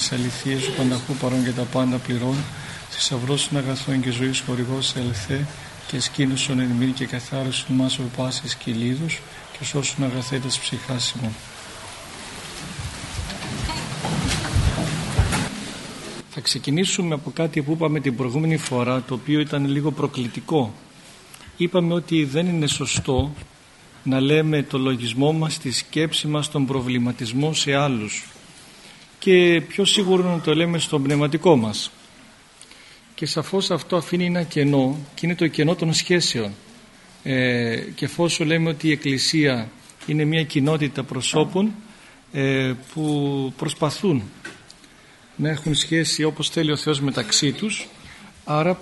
της αληθείας του πανταχού παρών και τα πάντα πληρών θησαυρός των αγαθών και ζωής χορηγός ελθέ και σκήνωσον εν και καθάρισον μας ο πάσης κυλίδους και σώσουν αγαθέτες ψυχάς ημών. Θα ξεκινήσουμε από κάτι που είπαμε την προηγούμενη φορά το οποίο ήταν λίγο προκλητικό. Είπαμε ότι δεν είναι σωστό να λέμε το λογισμό μας, τη σκέψη μας, τον προβληματισμό σε άλλους και πιο σίγουρο να το λέμε στον πνευματικό μας. Και σαφώς αυτό αφήνει ένα κενό και είναι το κενό των σχέσεων. Ε, και εφόσον λέμε ότι η Εκκλησία είναι μια κοινότητα προσώπων ε, που προσπαθούν να έχουν σχέση όπως θέλει ο Θεός μεταξύ τους άρα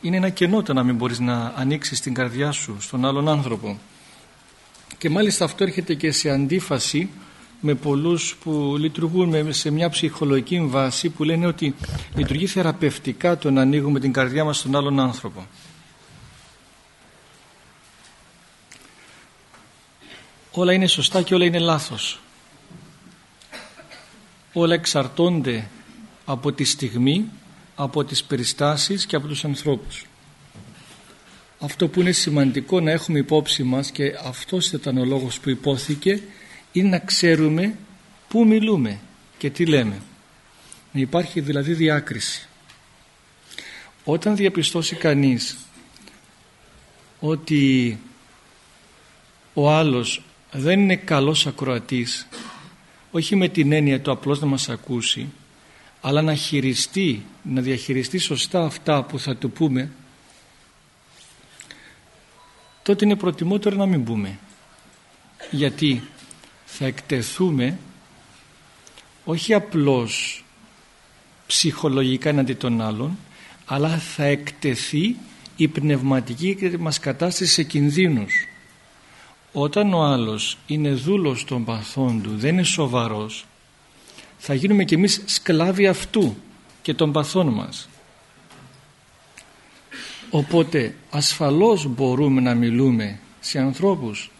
είναι ένα κενό το να μην μπορείς να ανοίξεις την καρδιά σου στον άλλον άνθρωπο και μάλιστα αυτό έρχεται και σε αντίφαση με πολλούς που λειτουργούν σε μια ψυχολογική βάση που λένε ότι λειτουργεί θεραπευτικά το να ανοίγουμε την καρδιά μας στον άλλον άνθρωπο. Όλα είναι σωστά και όλα είναι λάθος. Όλα εξαρτώνται από τη στιγμή, από τις περιστάσεις και από τους ανθρώπους. Αυτό που είναι σημαντικό να έχουμε υπόψη μας και αυτός ήταν ο λόγος που υπόθηκε είναι να ξέρουμε πού μιλούμε και τι λέμε. Να υπάρχει δηλαδή διάκριση. Όταν διαπιστώσει κανείς ότι ο άλλος δεν είναι καλός ακροατής όχι με την έννοια του απλώς να μας ακούσει αλλά να χειριστεί, να διαχειριστεί σωστά αυτά που θα του πούμε τότε είναι προτιμότερο να μην πούμε γιατί; Θα εκτεθούμε όχι απλώς ψυχολογικά εναντί των άλλων αλλά θα εκτεθεί η πνευματική μας κατάσταση σε κινδύνους. Όταν ο άλλος είναι δούλος των παθών του δεν είναι σοβαρός θα γίνουμε κι εμείς σκλάβοι αυτού και των παθών μας. Οπότε ασφαλώς μπορούμε να μιλούμε σε ανθρώπους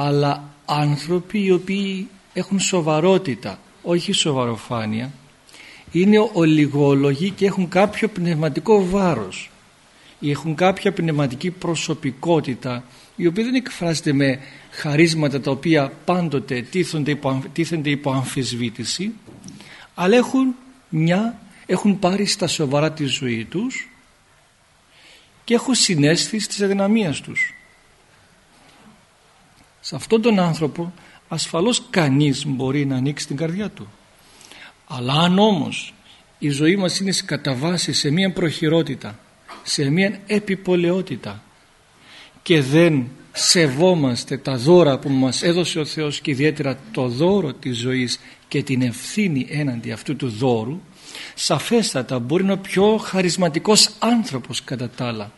αλλά άνθρωποι οι οποίοι έχουν σοβαρότητα όχι σοβαροφάνεια είναι ολιγόλογοι και έχουν κάποιο πνευματικό βάρος. Ή έχουν κάποια πνευματική προσωπικότητα η οποία δεν εκφράζεται με χαρίσματα τα οποία πάντοτε τίθενται υπό, τίθενται υπό αμφισβήτηση αλλά έχουν μια έχουν πάρει στα σοβαρά τη ζωή τους και έχουν συνέστηση της αδυναμίας τους σε αυτόν τον άνθρωπο ασφαλώς κανείς μπορεί να ανοίξει την καρδιά του. Αλλά αν όμως η ζωή μας είναι κατά βάση σε μια προχειρότητα σε μια επιπολαιότητα και δεν σεβόμαστε τα δώρα που μας έδωσε ο Θεός και ιδιαίτερα το δώρο της ζωής και την ευθύνη έναντι αυτού του δώρου σαφέστατα μπορεί να είναι ο πιο χαρισματικός άνθρωπος κατά τα άλλα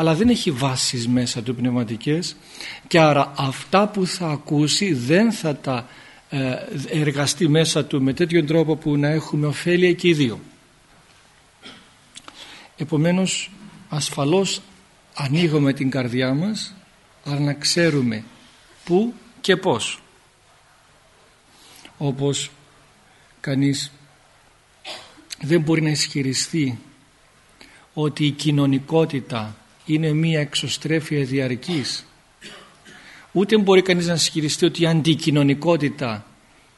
αλλά δεν έχει βάσεις μέσα του πνευματικές και άρα αυτά που θα ακούσει δεν θα τα ε, εργαστεί μέσα του με τέτοιον τρόπο που να έχουμε ωφέλεια και οι δύο. Επομένως ασφαλώς ανοίγουμε την καρδιά μας αλλά να ξέρουμε πού και πώς. Όπως κανείς δεν μπορεί να ισχυριστεί ότι η κοινωνικότητα είναι μία εξωστρέφεια διαρκής. Ούτε μπορεί κανείς να ισχυριστεί ότι η αντικοινωνικότητα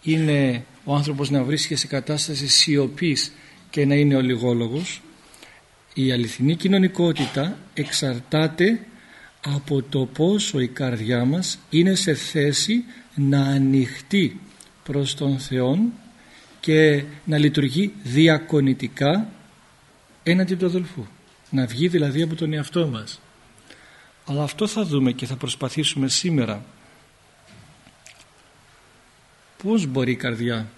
είναι ο άνθρωπος να βρίσκεται σε κατάσταση σιωπής και να είναι ολιγόλογος. Η αληθινή κοινωνικότητα εξαρτάται από το πόσο η καρδιά μας είναι σε θέση να ανοιχτεί προς τον Θεό και να λειτουργεί διακονητικά έναντι του αδελφού να βγει δηλαδή από τον εαυτό μας. Αλλά αυτό θα δούμε και θα προσπαθήσουμε σήμερα. Πώς μπορεί η καρδιά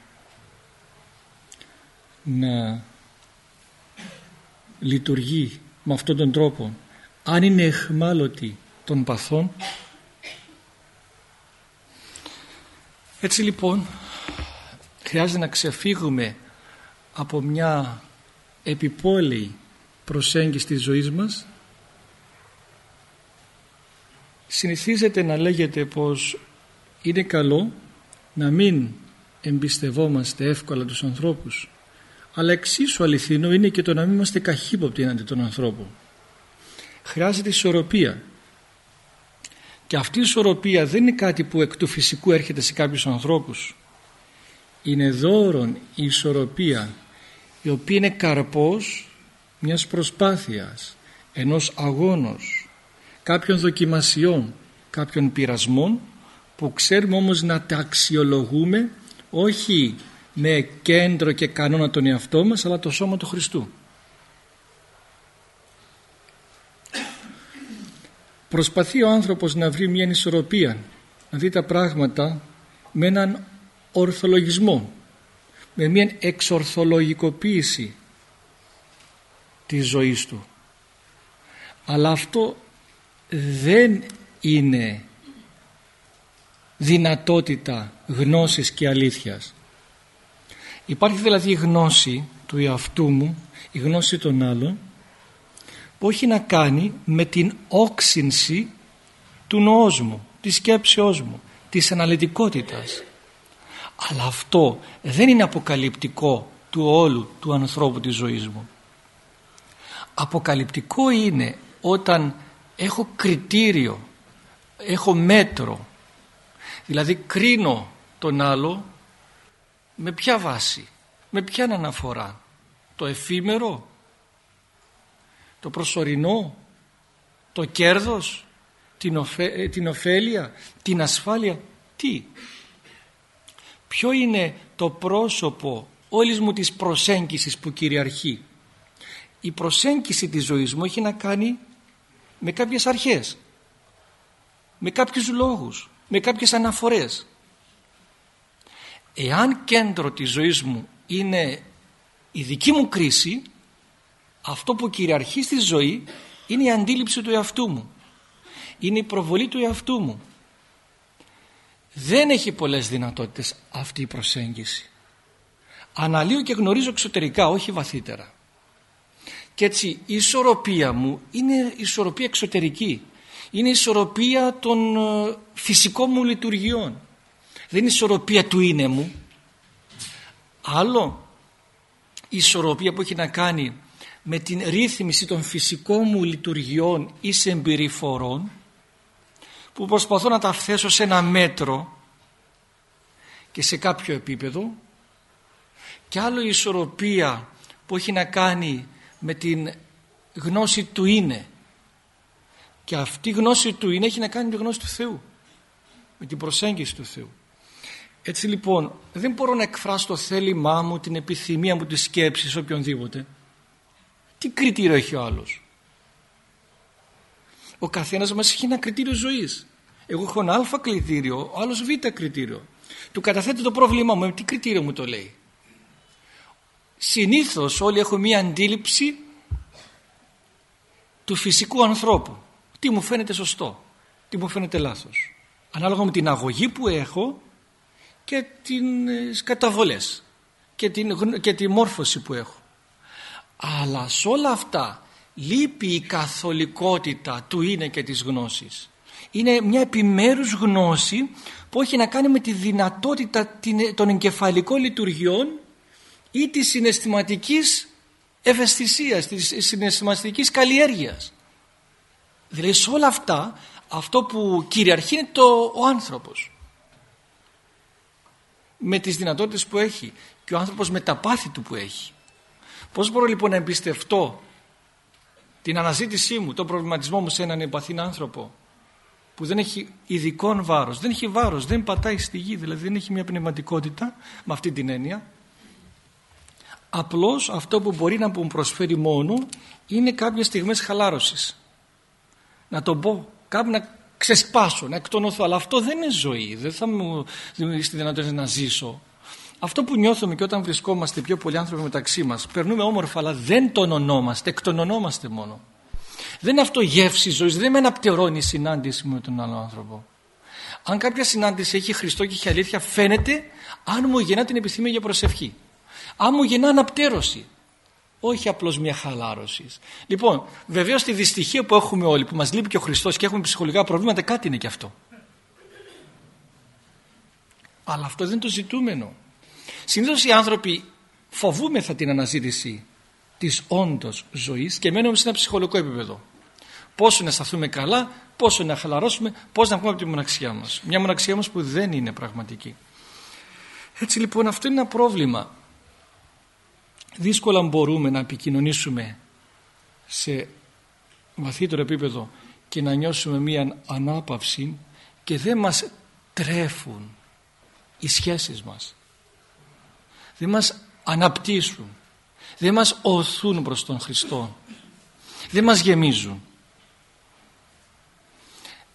να λειτουργεί με αυτόν τον τρόπο; Αν είναι εχμάλωτη των παθών; Έτσι λοιπόν χρειάζεται να ξεφύγουμε από μια επιπόλαιη προσέγγιση της ζωής μας συνηθίζεται να λέγεται πως είναι καλό να μην εμπιστευόμαστε εύκολα τους ανθρώπους αλλά εξίσου αληθινό είναι και το να μην είμαστε καχύποπτοι έναντι των ανθρώπων. Χρειάζεται ισορροπία. Και αυτή η ισορροπία δεν είναι κάτι που εκ του φυσικού έρχεται σε κάποιους ανθρώπους. Είναι δώρον η ισορροπία η οποία είναι καρπός μιας προσπάθειας, ενός αγώνος, κάποιων δοκιμασιών, κάποιων πειρασμών που ξέρουμε όμως να τα αξιολογούμε όχι με κέντρο και κανόνα τον εαυτό μας αλλά το σώμα του Χριστού. Προσπαθεί ο άνθρωπος να βρει μια ισορροπία, να δει τα πράγματα με έναν ορθολογισμό, με μια εξορθολογικοποίηση της ζωής του. Αλλά αυτό δεν είναι δυνατότητα γνώσης και αλήθειας. Υπάρχει δηλαδή η γνώση του εαυτού μου, η γνώση των άλλων που έχει να κάνει με την όξυνση του νοός μου, της σκέψεώς μου, της αναλυτικότητας. Αλλά αυτό δεν είναι αποκαλυπτικό του όλου του ανθρώπου της ζωής μου. Αποκαλυπτικό είναι όταν έχω κριτήριο, έχω μέτρο, δηλαδή κρίνω τον άλλο με ποια βάση, με ποια αναφορά, το εφήμερο, το προσωρινό, το κέρδος, την, οφέ, την ωφέλεια, την ασφάλεια, τι; Ποιο είναι το πρόσωπο όλης μου της προσέγγισης που κυριαρχεί; Η προσέγγιση της ζωής μου έχει να κάνει με κάποιες αρχές, με κάποιους λόγους, με κάποιες αναφορές. Εάν κέντρο της ζωής μου είναι η δική μου κρίση, αυτό που κυριαρχεί στη ζωή είναι η αντίληψη του εαυτού μου. Είναι η προβολή του εαυτού μου. Δεν έχει πολλές δυνατότητες αυτή η προσέγγιση. Αναλύω και γνωρίζω εξωτερικά, όχι βαθύτερα. Και έτσι η ισορροπία μου είναι ισορροπία εξωτερική. Είναι η ισορροπία των ε, φυσικών μου λειτουργιών. Δεν είναι η ισορροπία του είναι μου. Άλλο η ισορροπία που έχει να κάνει με την ρύθμιση των φυσικών μου λειτουργιών ή συμπεριφορών που προσπαθώ να τα θέσω σε ένα μέτρο και σε κάποιο επίπεδο και άλλο η ισορροπία που έχει να κάνει με την γνώση του είναι. Και αυτή η γνώση του είναι έχει να κάνει με τη γνώση του Θεού. Με την προσέγγιση του Θεού. Έτσι λοιπόν δεν μπορώ να εκφράσω το θέλημά μου την επιθυμία μου τη σκέψη σε οποιονδήποτε. Τι κριτήριο έχει ο άλλος; Ο καθένας μας έχει ένα κριτήριο ζωής. Εγώ έχω ένα α κριτήριο ο άλλος β κριτήριο. Του καταθέτει το πρόβλημά μου. Τι κριτήριο μου το λέει; Συνήθως όλοι έχουν μία αντίληψη του φυσικού ανθρώπου. Τι μου φαίνεται σωστό τι μου φαίνεται λάθος. Ανάλογα με την αγωγή που έχω και τις καταβολές και, την, και τη μόρφωση που έχω. Αλλά σε όλα αυτά λείπει η καθολικότητα του είναι και της γνώσης. Είναι μια επιμέρους γνώση που έχει να κάνει με τη δυνατότητα των εγκεφαλικών λειτουργιών ή της συναισθηματικής ευαισθησίας, της συναισθηματικής καλλιέργειας. Δηλαδή σε όλα αυτά αυτό που κυριαρχεί είναι το, ο άνθρωπος. Με τις δυνατότητες που έχει και ο άνθρωπος με τα πάθη του που έχει. Πώς μπορώ λοιπόν να εμπιστευτώ την αναζήτησή μου, τον προβληματισμό μου σε έναν εμπαθήν άνθρωπο που δεν έχει ειδικό βάρος, δεν έχει βάρος, δεν πατάει στη γη, δηλαδή δεν έχει μια πνευματικότητα με αυτή την έννοια. Απλώς αυτό που μπορεί να μου προσφέρει μόνο είναι κάποιες στιγμές χαλάρωσης. Να το πω, κάπου να ξεσπάσω, να εκτονωθώ, αλλά αυτό δεν είναι ζωή, δεν θα μου δημιουργήσει τη δυνατότητα να ζήσω. Αυτό που νιώθουμε και όταν βρισκόμαστε πιο πολλοί άνθρωποι μεταξύ μας, περνούμε όμορφα, αλλά δεν τονωνόμαστε, εκτονωνόμαστε μόνο. Δεν είναι αυτό γεύση ζωής, δεν με αναπτερώνει η συνάντηση με τον άλλο άνθρωπο. Αν κάποια συνάντηση έχει Χριστό και έχει αλήθεια, φαίνεται αν μου γεννά την επιθυμία για προσευχή. Αν μου γεννά αναπτέρωση. Όχι απλώς μια χαλάρωση. Λοιπόν, βεβαίως τη δυστυχία που έχουμε όλοι, που μας λείπει και ο Χριστός και έχουμε ψυχολογικά προβλήματα, κάτι είναι και αυτό. Αλλά αυτό δεν είναι το ζητούμενο. Συνήθως οι άνθρωποι φοβούμεθα την αναζήτηση της όντως ζωής και μένουμε σε ένα ψυχολογικό επίπεδο. Πόσο να σταθούμε καλά, πόσο να χαλαρώσουμε, πώς να βγούμε από τη μοναξιά μας. Μια μοναξιά μας που δεν είναι πραγματική. Έτσι λοιπόν αυτό είναι ένα πρόβλημα. Δύσκολα μπορούμε να επικοινωνήσουμε σε βαθύτερο επίπεδο και να νιώσουμε μία ανάπαυση και δεν μας τρέφουν οι σχέσεις μας. Δεν μας αναπτύσσουν. Δεν μας οθούν προς τον Χριστό. Δεν μας γεμίζουν.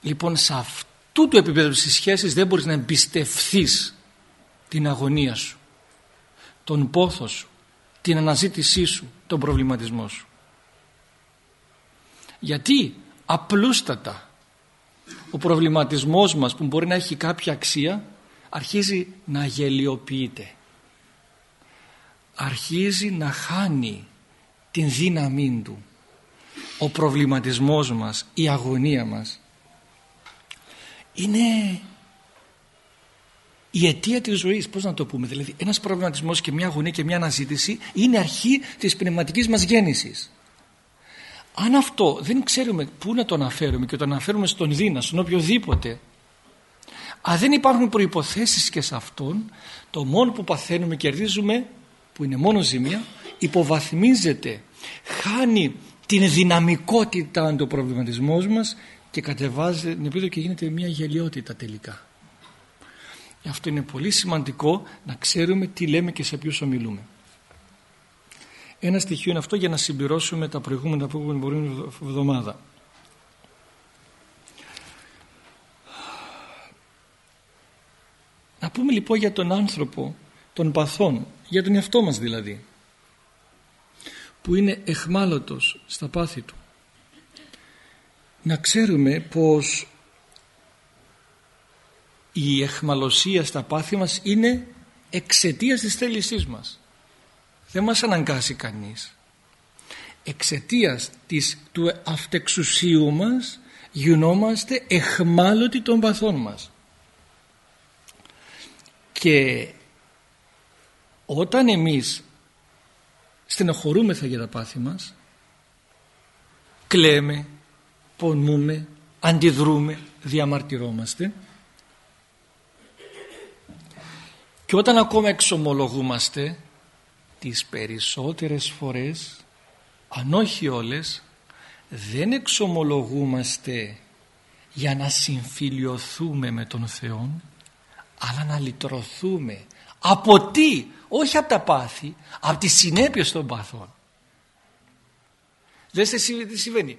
Λοιπόν σε αυτού του επίπεδου στις σχέσεις δεν μπορείς να εμπιστευθείς την αγωνία σου, τον πόθο σου, την αναζήτησή σου, τον προβληματισμό σου. Γιατί απλούστατα ο προβληματισμός μας που μπορεί να έχει κάποια αξία αρχίζει να γελιοποιείται. Αρχίζει να χάνει την δύναμή του. Ο προβληματισμός μας, η αγωνία μας είναι η αιτία της ζωής, πώς να το πούμε, δηλαδή ένας προβληματισμός και μια αγωνία και μια αναζήτηση είναι αρχή της πνευματικής μας γέννησης. Αν αυτό δεν ξέρουμε πού να το αναφέρουμε και το αναφέρουμε στον Δίνα, στον οποιοδήποτε, αν δεν υπάρχουν προϋποθέσεις και σε αυτόν, το μόνο που παθαίνουμε κερδίζουμε, που είναι μόνο ζημία, υποβαθμίζεται, χάνει την δυναμικότητα του προβληματισμός μας και κατεβάζει την επίδοση και γίνεται μια γελιότητα τελικά. Γι' αυτό είναι πολύ σημαντικό να ξέρουμε τι λέμε και σε ποιους ομιλούμε. Ένα στοιχείο είναι αυτό για να συμπληρώσουμε τα προηγούμενα που έχουμε την εβδομάδα. Να πούμε λοιπόν για τον άνθρωπο των παθών, για τον εαυτό μας δηλαδή, που είναι εχμάλωτος στα πάθη του. Να ξέρουμε πως η εχμαλωσία στα πάθη μας είναι εξαιτίας της θέλησής μας. Δεν μας αναγκάσει κανείς. Εξαιτίας της, του αυτεξουσίου μας γινόμαστε εχμάλωτοι των παθών μας. Και όταν εμείς στενοχωρούμεθα για τα πάθη μας κλαίμε, πονούμε, αντιδρούμε, διαμαρτυρόμαστε και όταν ακόμα εξομολογούμαστε τις περισσότερες φορές αν όχι όλες δεν εξομολογούμαστε για να συμφιλιωθούμε με τον Θεό αλλά να λυτρωθούμε. Από τι όχι από τα πάθη από τις συνέπειες των παθών δεν τι συμβαίνει.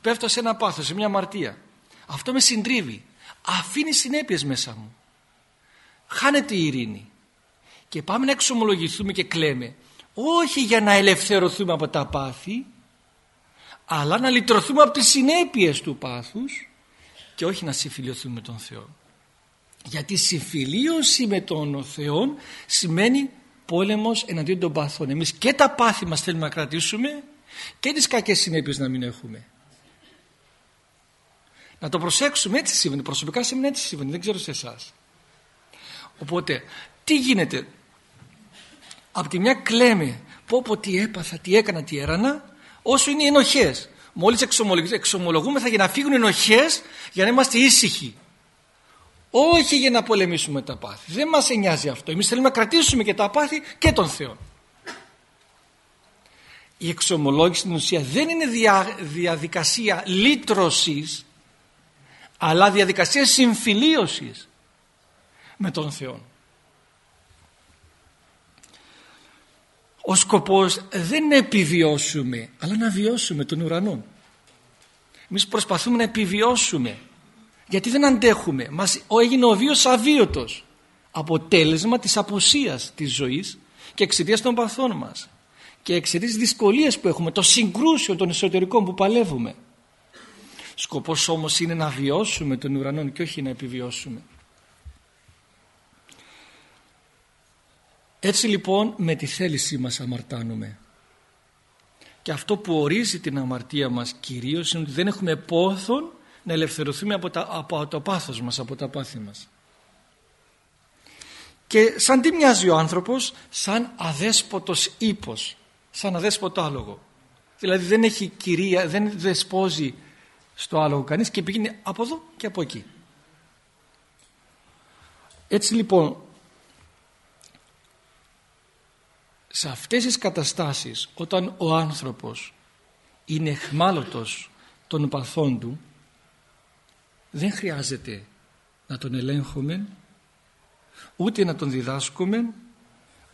Πέφτω σε ένα πάθος σε μια αμαρτία. Αυτό με συντρίβει. Αφήνει συνέπειες μέσα μου χάνεται η ειρήνη. Και πάμε να εξομολογηθούμε και κλαίμε. Όχι για να ελευθερωθούμε από τα πάθη αλλά να λυτρωθούμε από τις συνέπειες του πάθους και όχι να συμφιλειωθούμε με τον Θεό. Γιατί συμφιλίωση με τον Θεό σημαίνει πόλεμος εναντίον των παθών εμείς και τα πάθη μας θέλουμε να κρατήσουμε και τις κακές συνέπειες να μην έχουμε. Να το προσέξουμε έτσι συμβαίνει. Προσωπικά σε μένα έτσι συμβαίνει. Δεν ξέρω σε εσάς. Οπότε τι γίνεται; Από τη μια κλαίμε πω πω τι έπαθα, τι έκανα, τι έρανα όσο είναι οι ενοχές. Μόλις εξομολογούμεθα για να φύγουν οι ενοχές για να είμαστε ήσυχοι. Όχι για να πολεμήσουμε τα πάθη. Δεν μας νοιάζει αυτό. Εμείς θέλουμε να κρατήσουμε και τα πάθη και τον Θεό. Η εξομολόγηση στην ουσία δεν είναι δια, διαδικασία λύτρωσης αλλά διαδικασία συμφιλίωσης με τον Θεό ο σκοπός δεν είναι να επιβιώσουμε αλλά να βιώσουμε τον ουρανό. Εμείς προσπαθούμε να επιβιώσουμε γιατί δεν αντέχουμε. Μας έγινε ο βίος αβίωτος. Αποτέλεσμα της απουσίας της ζωής και εξαιτίας των παθών μας. Και εξαιτίας της δυσκολίες που έχουμε των συγκρούσεων των εσωτερικών που παλεύουμε. Σκοπός όμως είναι να βιώσουμε τον ουρανό και όχι να επιβιώσουμε Έτσι λοιπόν με τη θέλησή μας αμαρτάνουμε. Και αυτό που ορίζει την αμαρτία μας κυρίως είναι ότι δεν έχουμε πόθον να ελευθερωθούμε από, τα, από το πάθος μας, από τα πάθη μας. Και σαν τι μοιάζει ο άνθρωπος, σαν αδέσποτος ύπος, σαν αδέσποτο άλογο. Δηλαδή δεν έχει κυρία, δεν δεσπόζει στο άλογο κανείς και πηγαίνει από εδώ και από εκεί. Έτσι λοιπόν, σε αυτές τις καταστάσεις όταν ο άνθρωπος είναι εχμάλωτος των παθών του δεν χρειάζεται να τον ελέγχουμε ούτε να τον διδάσκουμε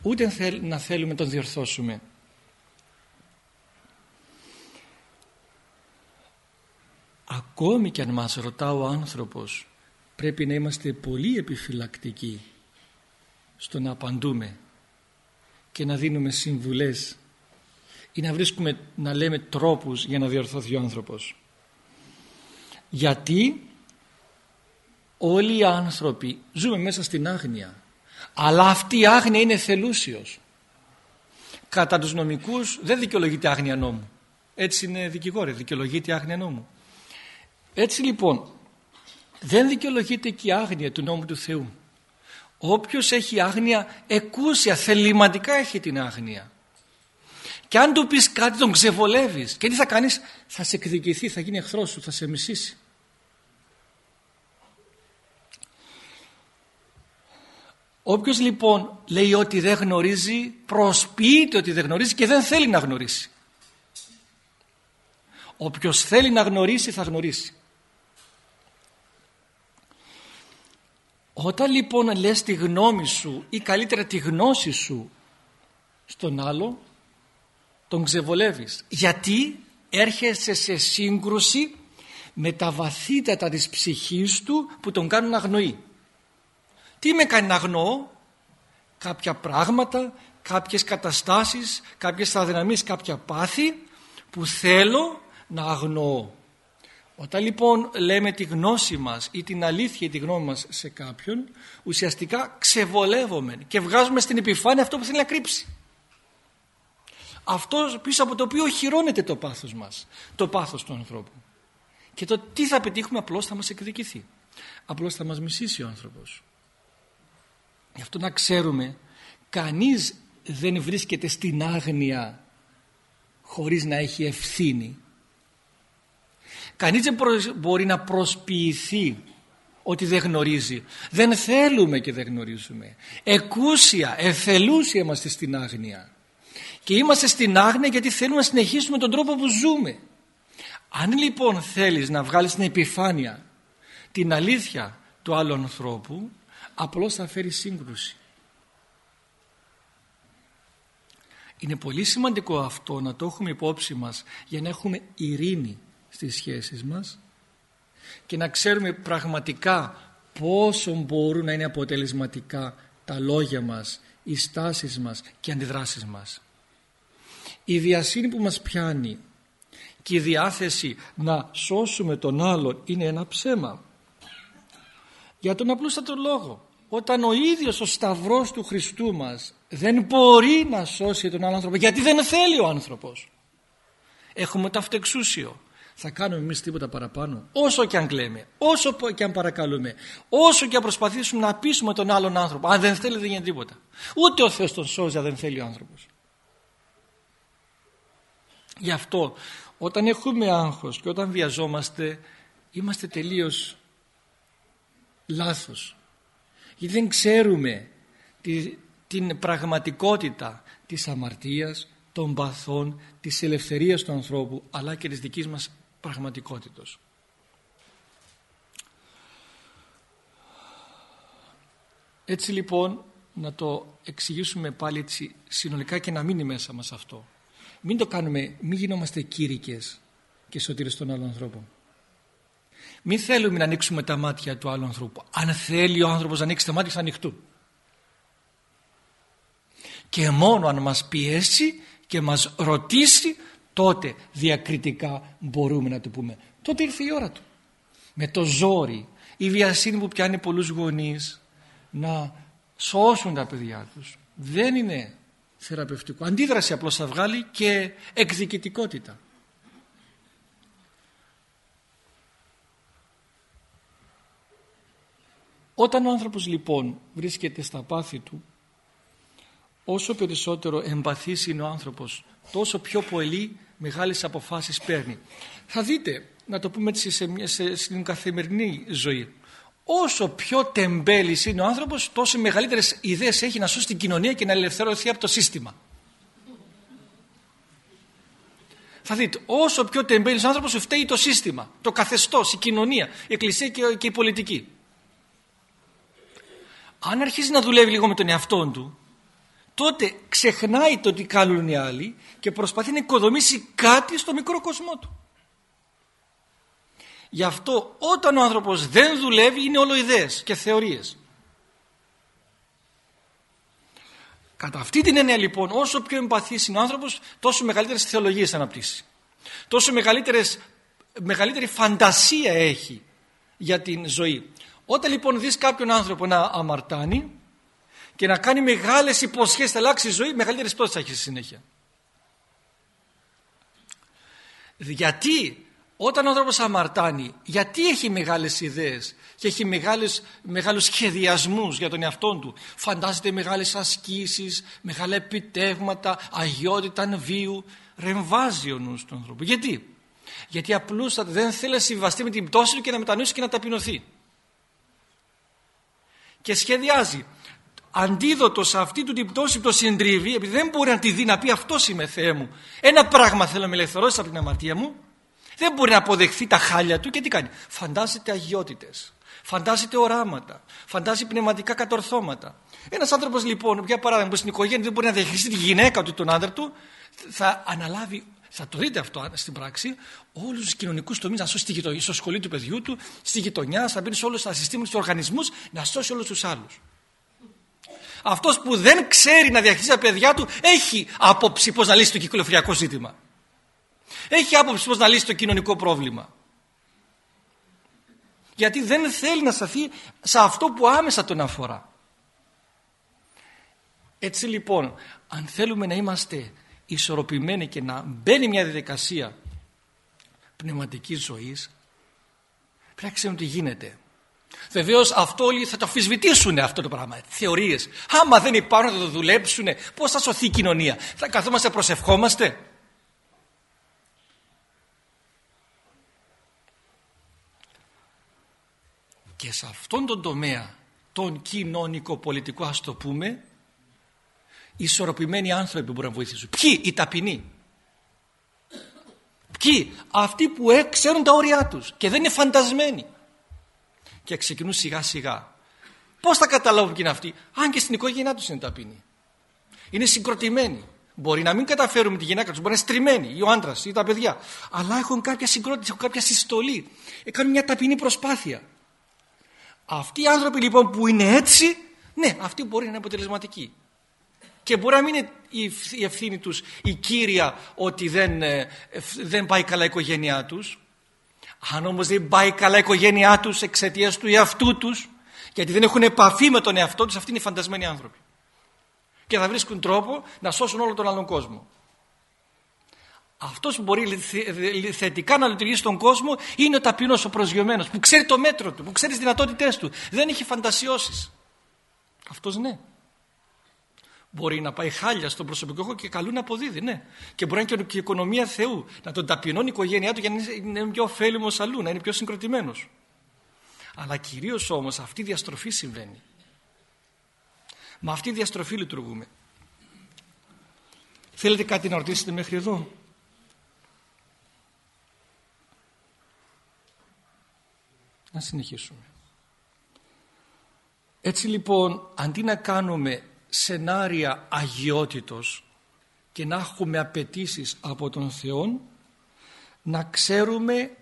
ούτε να θέλουμε να τον διορθώσουμε. Ακόμη και αν μας ρωτά ο άνθρωπος πρέπει να είμαστε πολύ επιφυλακτικοί στο να απαντούμε και να δίνουμε συμβουλές ή να βρίσκουμε να λέμε τρόπους για να διορθώθει ο άνθρωπος. Γιατί όλοι οι άνθρωποι ζούμε μέσα στην άγνοια αλλά αυτή η άγνοια είναι θελούσιος. Κατά τους νομικούς δεν δικαιολογείται άγνοια νόμου. Έτσι είναι δικηγόροι δικαιολογείται άγνοια νόμου. Έτσι λοιπόν δεν δικαιολογείται και η άγνοια του νόμου του Θεού όποιος έχει άγνοια εκούσια θεληματικά έχει την άγνοια και αν του πεις κάτι τον ξεβολεύεις και τι θα κάνεις; Θα σε εκδικηθεί θα γίνει εχθρός σου θα σε μισήσει Όποιος λοιπόν λέει ότι δεν γνωρίζει προσποιείται ότι δεν γνωρίζει και δεν θέλει να γνωρίσει. Όποιος θέλει να γνωρίσει θα γνωρίσει. Όταν λοιπόν λες τη γνώμη σου ή καλύτερα τη γνώση σου στον άλλο τον ξεβολεύεις. Γιατί έρχεσαι σε σύγκρουση με τα βαθύτατα της ψυχής του που τον κάνουν αγνοεί. Τι με κάνει να αγνοώ; Κάποια πράγματα, κάποιες καταστάσεις, κάποιες αδυναμίες, κάποια πάθη που θέλω να αγνοώ. Όταν λοιπόν λέμε τη γνώση μας ή την αλήθεια ή τη γνώμη μας σε κάποιον ουσιαστικά ξεβολεύομαι και βγάζουμε στην επιφάνεια αυτό που θέλει να κρύψει. Αυτό πίσω από το οποίο χειρώνεται το πάθος μας, το πάθος του ανθρώπου. Και το τι θα πετύχουμε απλώς θα μας εκδικηθεί. Απλώς θα μας μισήσει ο άνθρωπος. Γι' αυτό να ξέρουμε κανείς δεν βρίσκεται στην άγνοια χωρίς να έχει ευθύνη. Κανείς δεν μπορεί να προσποιηθεί ότι δεν γνωρίζει. Δεν θέλουμε και δεν γνωρίζουμε. Εκούσια, εθελούσια είμαστε στην άγνοια. Και είμαστε στην άγνοια γιατί θέλουμε να συνεχίσουμε τον τρόπο που ζούμε. Αν λοιπόν θέλεις να βγάλεις την επιφάνεια την αλήθεια του άλλου ανθρώπου απλώς θα φέρεις σύγκρουση. Είναι πολύ σημαντικό αυτό να το έχουμε υπόψη μας για να έχουμε ειρήνη στις σχέσεις μας και να ξέρουμε πραγματικά πόσο μπορούν να είναι αποτελεσματικά τα λόγια μας, οι στάσεις μας και οι αντιδράσεις μας. Η διασύνη που μας πιάνει και η διάθεση να σώσουμε τον άλλον είναι ένα ψέμα. Για τον απλούστατο λόγο όταν ο ίδιος ο σταυρός του Χριστού μας δεν μπορεί να σώσει τον άλλο άνθρωπο γιατί δεν θέλει ο άνθρωπος έχουμε το αυτοεξούσιο θα κάνουμε εμείς τίποτα παραπάνω. Όσο και αν κλαίμε όσο και αν παρακαλούμε όσο και αν προσπαθήσουμε να πείσουμε τον άλλον άνθρωπο αν δεν θέλει δεν γίνει τίποτα. Ούτε ο Θεός τον σώζει αν δεν θέλει ο άνθρωπος. Γι' αυτό όταν έχουμε άγχος και όταν βιαζόμαστε είμαστε τελείως λάθος. Γιατί δεν ξέρουμε την πραγματικότητα της αμαρτίας, των παθών, της ελευθερίας του ανθρώπου αλλά και της δικής μας πραγματικότητας. Έτσι λοιπόν να το εξηγήσουμε πάλι έτσι συνολικά και να μείνει μέσα μας αυτό. Μην το κάνουμε, μην γινόμαστε κήρυκες και σωτήρες των άλλων ανθρώπων. Μην θέλουμε να ανοίξουμε τα μάτια του άλλου ανθρώπου. Αν θέλει ο άνθρωπος να ανοίξει τα μάτια θα ανοιχτούν. Και μόνο αν μας πιέσει και μας ρωτήσει τότε διακριτικά μπορούμε να του πούμε. Τότε ήρθε η ώρα του. Με το ζόρι, η βιασύνη που πιάνει πολλούς γονείς να σώσουν τα παιδιά τους. Δεν είναι θεραπευτικό. Αντίδραση απλώς θα βγάλει και εκδικητικότητα. Όταν ο άνθρωπος λοιπόν βρίσκεται στα πάθη του όσο περισσότερο εμπαθής είναι ο άνθρωπος τόσο πιο πολύ μεγάλες αποφάσεις παίρνει. Θα δείτε, να το πούμε έτσι σε, σε, στην καθημερινή ζωή όσο πιο τεμπέλης είναι ο άνθρωπος τόσο μεγαλύτερες ιδέες έχει να σώσει την κοινωνία και να ελευθερωθεί από το σύστημα. Θα δείτε, όσο πιο τεμπέλης ο άνθρωπος φταίει το σύστημα, το καθεστώς, η κοινωνία, η εκκλησία και, και η πολιτική. Αν αρχίζει να δουλεύει λίγο με τον εαυτό του, τότε ξεχνάει το τι κάνουν οι άλλοι και προσπαθεί να οικοδομήσει κάτι στο μικρό κοσμό του. Γι' αυτό όταν ο άνθρωπος δεν δουλεύει είναι όλο ιδέες και θεωρίες. Κατά αυτή την έννοια λοιπόν όσο πιο εμπαθής είναι ο άνθρωπος τόσο μεγαλύτερες θεολογίες αναπτύσσει. Τόσο μεγαλύτερες, μεγαλύτερη φαντασία έχει για την ζωή. Όταν λοιπόν δεις κάποιον άνθρωπο να αμαρτάνει και να κάνει μεγάλες υποσχέσεις θα αλλάξει η ζωή, μεγαλύτερες πτώσεις θα έχει στη συνέχεια. Γιατί όταν ο άνθρωπος αμαρτάνει, γιατί έχει μεγάλες ιδέες και έχει μεγάλες, μεγάλους σχεδιασμούς για τον εαυτό του; Φαντάζεται μεγάλες ασκήσεις, μεγάλα επιτεύγματα, αγιότητα βίου. Ρεμβάζει ο νους του ανθρώπου. Γιατί; Γιατί απλούστατα δεν θέλει να συμβαστεί με την πτώση του και να μετανοήσει και να ταπεινωθεί. Και σχεδιάζει. Αντίδοτος σε αυτή του την πτώση που το συντρίβει, επειδή δεν μπορεί να τη δει να πει αυτός είμαι Θεέ μου. Ένα πράγμα θέλω να με ελευθερώσεις από την αμαρτία μου δεν μπορεί να αποδεχθεί τα χάλια του και τι κάνει. Φαντάζεται αγιότητες, φαντάζεται οράματα, φαντάζει πνευματικά κατορθώματα. Ένας άνθρωπος λοιπόν, για παράδειγμα, που στην οικογένεια δεν μπορεί να διαχειριστεί τη γυναίκα του, τον άντρα του, θα αναλάβει, θα το δείτε αυτό στην πράξη, όλους τους κοινωνικούς τομείς να σώσει τη στο σχολείο του παιδιού του, στη γειτονιά, θα μπει σε όλους τα συστήματα, του οργανισμούς, να σώσει όλους τους άλλους. Αυτός που δεν ξέρει να διαχειριστεί τα παιδιά του έχει άποψη πώς να λύσει το κυκλοφοριακό ζήτημα. Έχει άποψη πώς να λύσει το κοινωνικό πρόβλημα. Γιατί δεν θέλει να σταθεί σε αυτό που άμεσα τον αφορά. Έτσι λοιπόν, αν θέλουμε να είμαστε ισορροπημένοι και να μπαίνει μια διαδικασία πνευματικής ζωής, πρέπει να ξέρουμε τι γίνεται. Βεβαίως αυτό όλοι θα το αφισβητήσουν αυτό το πράγμα. Θεωρίες. Άμα δεν υπάρχουν θα το δουλέψουν. Πώς θα σωθεί η κοινωνία. Θα καθόμαστε προσευχόμαστε. Και σε αυτόν τον τομέα, τον κοινωνικό-πολιτικό ας το πούμε, ισορροπημένοι άνθρωποι μπορούν να βοηθήσουν. Ποιοι, οι ταπεινοί. Ποιοι, αυτοί που ξέρουν τα όρια τους και δεν είναι φαντασμένοι. Και ξεκινούν σιγά σιγά. Πώς θα καταλάβουν ποιοι είναι αυτοί, αν και στην οικογένειά τους είναι ταπεινοί. Είναι συγκροτημένοι. Μπορεί να μην καταφέρουν με τη γυναίκα τους, μπορεί να είναι στριμμένοι, ή ο άντρας ή τα παιδιά. Αλλά έχουν κάποια συγκρότηση, έχουν κάποια συστολή. Κάνουν μια ταπεινή προσπάθεια. Αυτοί οι άνθρωποι λοιπόν που είναι έτσι, ναι, αυτοί μπορεί να είναι αποτελεσματικοί. Και μπορεί να μην είναι η ευθύνη τους η κύρια ότι δεν, ε, δεν πάει καλά η οικογένειά τους. Αν όμως δεν πάει καλά η οικογένειά τους εξαιτίας του εαυτού τους, γιατί δεν έχουν επαφή με τον εαυτό τους, αυτοί είναι οι φαντασμένοι άνθρωποι. Και θα βρίσκουν τρόπο να σώσουν όλο τον άλλον κόσμο. Αυτός που μπορεί θετικά να λειτουργήσει στον κόσμο είναι ο ταπεινός, ο προσγειωμένος, που ξέρει το μέτρο του, που ξέρει τις δυνατότητές του. Δεν έχει φαντασιώσεις. Αυτός ναι. Μπορεί να πάει χάλια στον προσωπικό και καλού να αποδίδει, ναι. Και μπορεί να είναι και η οικονομία Θεού, να τον ταπεινώνει η οικογένειά του για να είναι πιο ωφέλιμος αλλού, να είναι πιο συγκροτημένος. Αλλά κυρίως όμως αυτή η διαστροφή συμβαίνει. Με αυτή η διαστροφή λειτουργούμε. Θέλετε κάτι να ρωτήσετε μέχρι εδώ; Να συνεχίσουμε. Έτσι λοιπόν αντί να κάνουμε σενάρια αγιότητος και να έχουμε απαιτήσεις από τον Θεό να ξέρουμε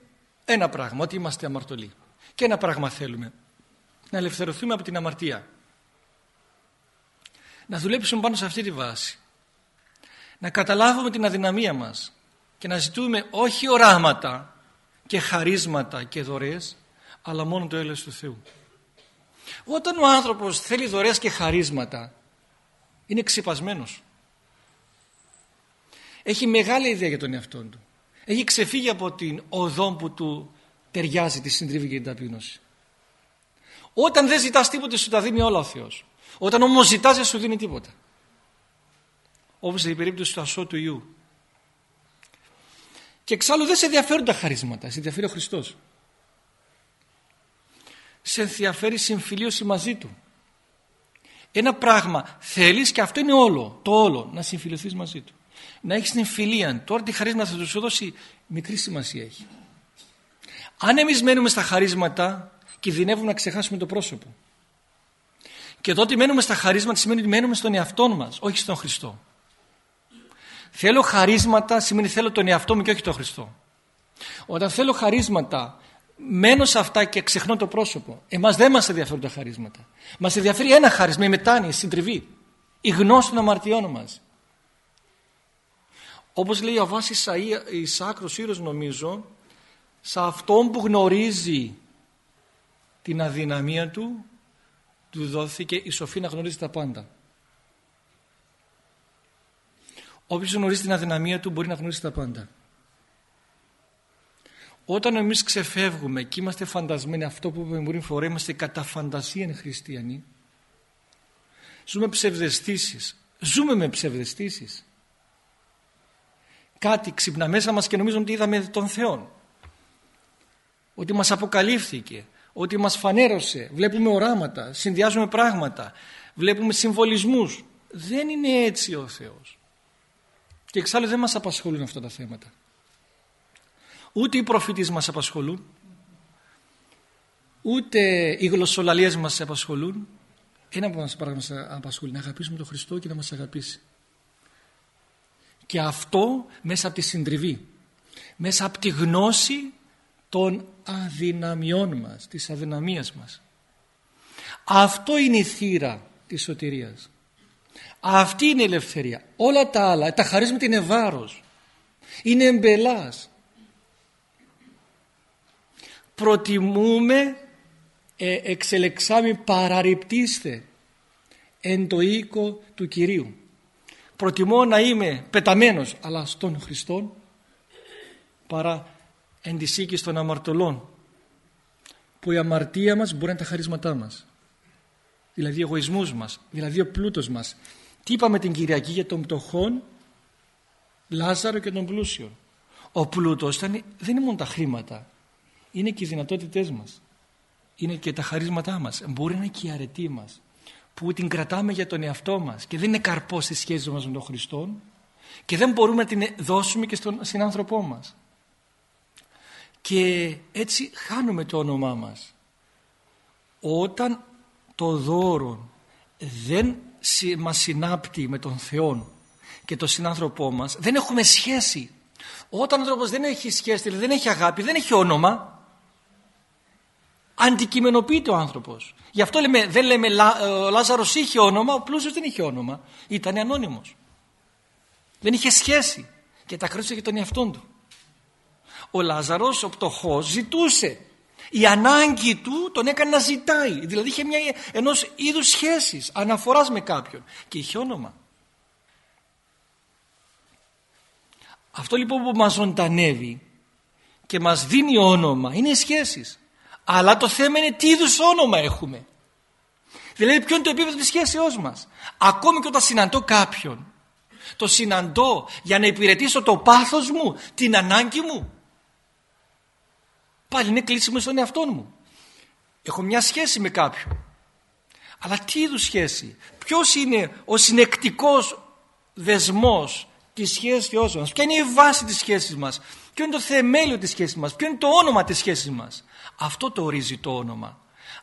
ένα πράγμα, ότι είμαστε αμαρτωλοί. Και ένα πράγμα θέλουμε, να ελευθερωθούμε από την αμαρτία. Να δουλέψουμε πάνω σε αυτή τη βάση. Να καταλάβουμε την αδυναμία μας και να ζητούμε όχι οράματα και χαρίσματα και δωρεές αλλά μόνο το έλεος του Θεού. Όταν ο άνθρωπος θέλει δωρεές και χαρίσματα είναι ξεπασμένος. Έχει μεγάλη ιδέα για τον εαυτό του. Έχει ξεφύγει από την οδό που του ταιριάζει τη συντριβή και την ταπείνωση. Όταν δεν ζητάς τίποτα σου τα δίνει όλα ο Θεός. Όταν όμως ζητάς δεν σου δίνει τίποτα. Όπως η περίπτωση του ασώτου Ιού. Και εξάλλου δεν σε ενδιαφέρουν τα χαρίσματα, σε ενδιαφέρει ο Χριστός. Σε ενδιαφέρει συμφιλίωση μαζί Του. Ένα πράγμα θέλεις και αυτό είναι όλο, το όλο, να συμφιλειωθείς μαζί Του. Να έχεις την φιλία. Τώρα τι χαρίσματα θα σου δώσει μικρή σημασία έχει. Αν εμείς μένουμε στα χαρίσματα κινδυνεύουμε να ξεχάσουμε το πρόσωπο. Και τότε μένουμε στα χαρίσματα σημαίνει ότι μένουμε στον εαυτό μας, όχι στον Χριστό. Θέλω χαρίσματα σημαίνει θέλω τον εαυτό μου και όχι τον Χριστό. Όταν θέλω χαρίσματα μένω σε αυτά και ξεχνώ το πρόσωπο. Εμάς δεν μας ενδιαφέρουν τα χαρίσματα. Μας ενδιαφέρει ένα χάρισμα, η μετάνοια, η συντριβή. Η γνώση των αμαρτιών μας. Όπως λέει ο Βάσης Ισάκρος Ήρος νομίζω, σε αυτόν που γνωρίζει την αδυναμία του, του δόθηκε η σοφή να γνωρίζει τα πάντα. Όποιος γνωρίζει την αδυναμία του μπορεί να γνωρίζει τα πάντα. Όταν εμείς ξεφεύγουμε και είμαστε φαντασμένοι αυτό που είπαμε πριν φορά είμαστε κατά φαντασία χριστιανοί. Ζούμε ψευδεστήσεις. Ζούμε με ψευδεστήσεις. Κάτι ξυπνά μέσα μας και νομίζουμε ότι είδαμε τον Θεό ότι μας αποκαλύφθηκε. Ότι μας φανέρωσε. Βλέπουμε οράματα, συνδυάζουμε πράγματα. Βλέπουμε συμβολισμούς. Δεν είναι έτσι ο Θεός. Και εξάλλου δεν μας απασχολούν αυτά τα θέματα ούτε οι προφήτες μας απασχολούν. Ούτε οι γλωσσολαλίες μας απασχολούν. Ένα που μας μας απασχολεί να αγαπήσουμε τον Χριστό και να μας αγαπήσει. Και αυτό μέσα από τη συντριβή. Μέσα από τη γνώση των αδυναμιών μας της αδυναμίας μας. Αυτό είναι η θύρα της σωτηρίας. Αυτή είναι η ελευθερία. Όλα τα άλλα τα χαρίσματα είναι βάρος. Είναι εμπελάς προτιμούμε ε, εξελεξάμι παραρριπτήστε εν το οίκο του Κυρίου. Προτιμώ να είμαι πεταμένος αλλά στον Χριστό παρά εν της των αμαρτωλών που η αμαρτία μας μπορεί να είναι τα χαρίσματά μας. Δηλαδή ο εγωισμούς μας, δηλαδή ο πλούτος μας. Τι είπαμε την Κυριακή για τον πτωχόν; Λάζαρο και τον πλούσιο. Ο πλούτος ήταν, δεν είναι μόνο τα χρήματα είναι και οι δυνατότητές μας. Είναι και τα χαρίσματά μας. Μπορεί να είναι και η αρετή μας που την κρατάμε για τον εαυτό μας και δεν είναι καρπός στη σχέση μας με τον Χριστό και δεν μπορούμε να την δώσουμε και στον συνάνθρωπό μας. Και έτσι χάνουμε το όνομά μας. Όταν το δώρο δεν μας συνάπτει με τον Θεό και τον συνάνθρωπό μας δεν έχουμε σχέση. Όταν ο άνθρωπος δεν έχει σχέση, δηλαδή δεν έχει αγάπη, δεν έχει όνομα αντικειμενοποιείται ο άνθρωπος. Γι' αυτό λέμε, δεν λέμε ε, ο Λάζαρος είχε όνομα, ο πλούσιος δεν είχε όνομα. Ήταν ανώνυμος. Δεν είχε σχέση και τα κράτησε για τον εαυτό του. Ο Λάζαρος, ο πτωχός, ζητούσε. Η ανάγκη του τον έκανε να ζητάει. Δηλαδή είχε μια ενός είδους σχέσης, αναφοράς με κάποιον. Και είχε όνομα. Αυτό λοιπόν που μας ζωντανεύει και μας δίνει όνομα είναι οι σχέσεις. Αλλά το θέμα είναι τι είδους όνομα έχουμε. Δηλαδή ποιο είναι το επίπεδο της σχέσεώς μας. Ακόμη και όταν συναντώ κάποιον. Το συναντώ για να υπηρετήσω το πάθος μου, την ανάγκη μου. Πάλι είναι κλείσιμο στον εαυτό μου. Έχω μια σχέση με κάποιον. Αλλά τι είδους σχέση; Ποιος είναι ο συνεκτικός δεσμός της σχέσεώς μας; Ποια είναι η βάση της σχέσης μας; Ποιο είναι το θεμέλιο της σχέσης μας; Ποιο είναι το όνομα της σχέσης μας; Αυτό το ορίζει το όνομα.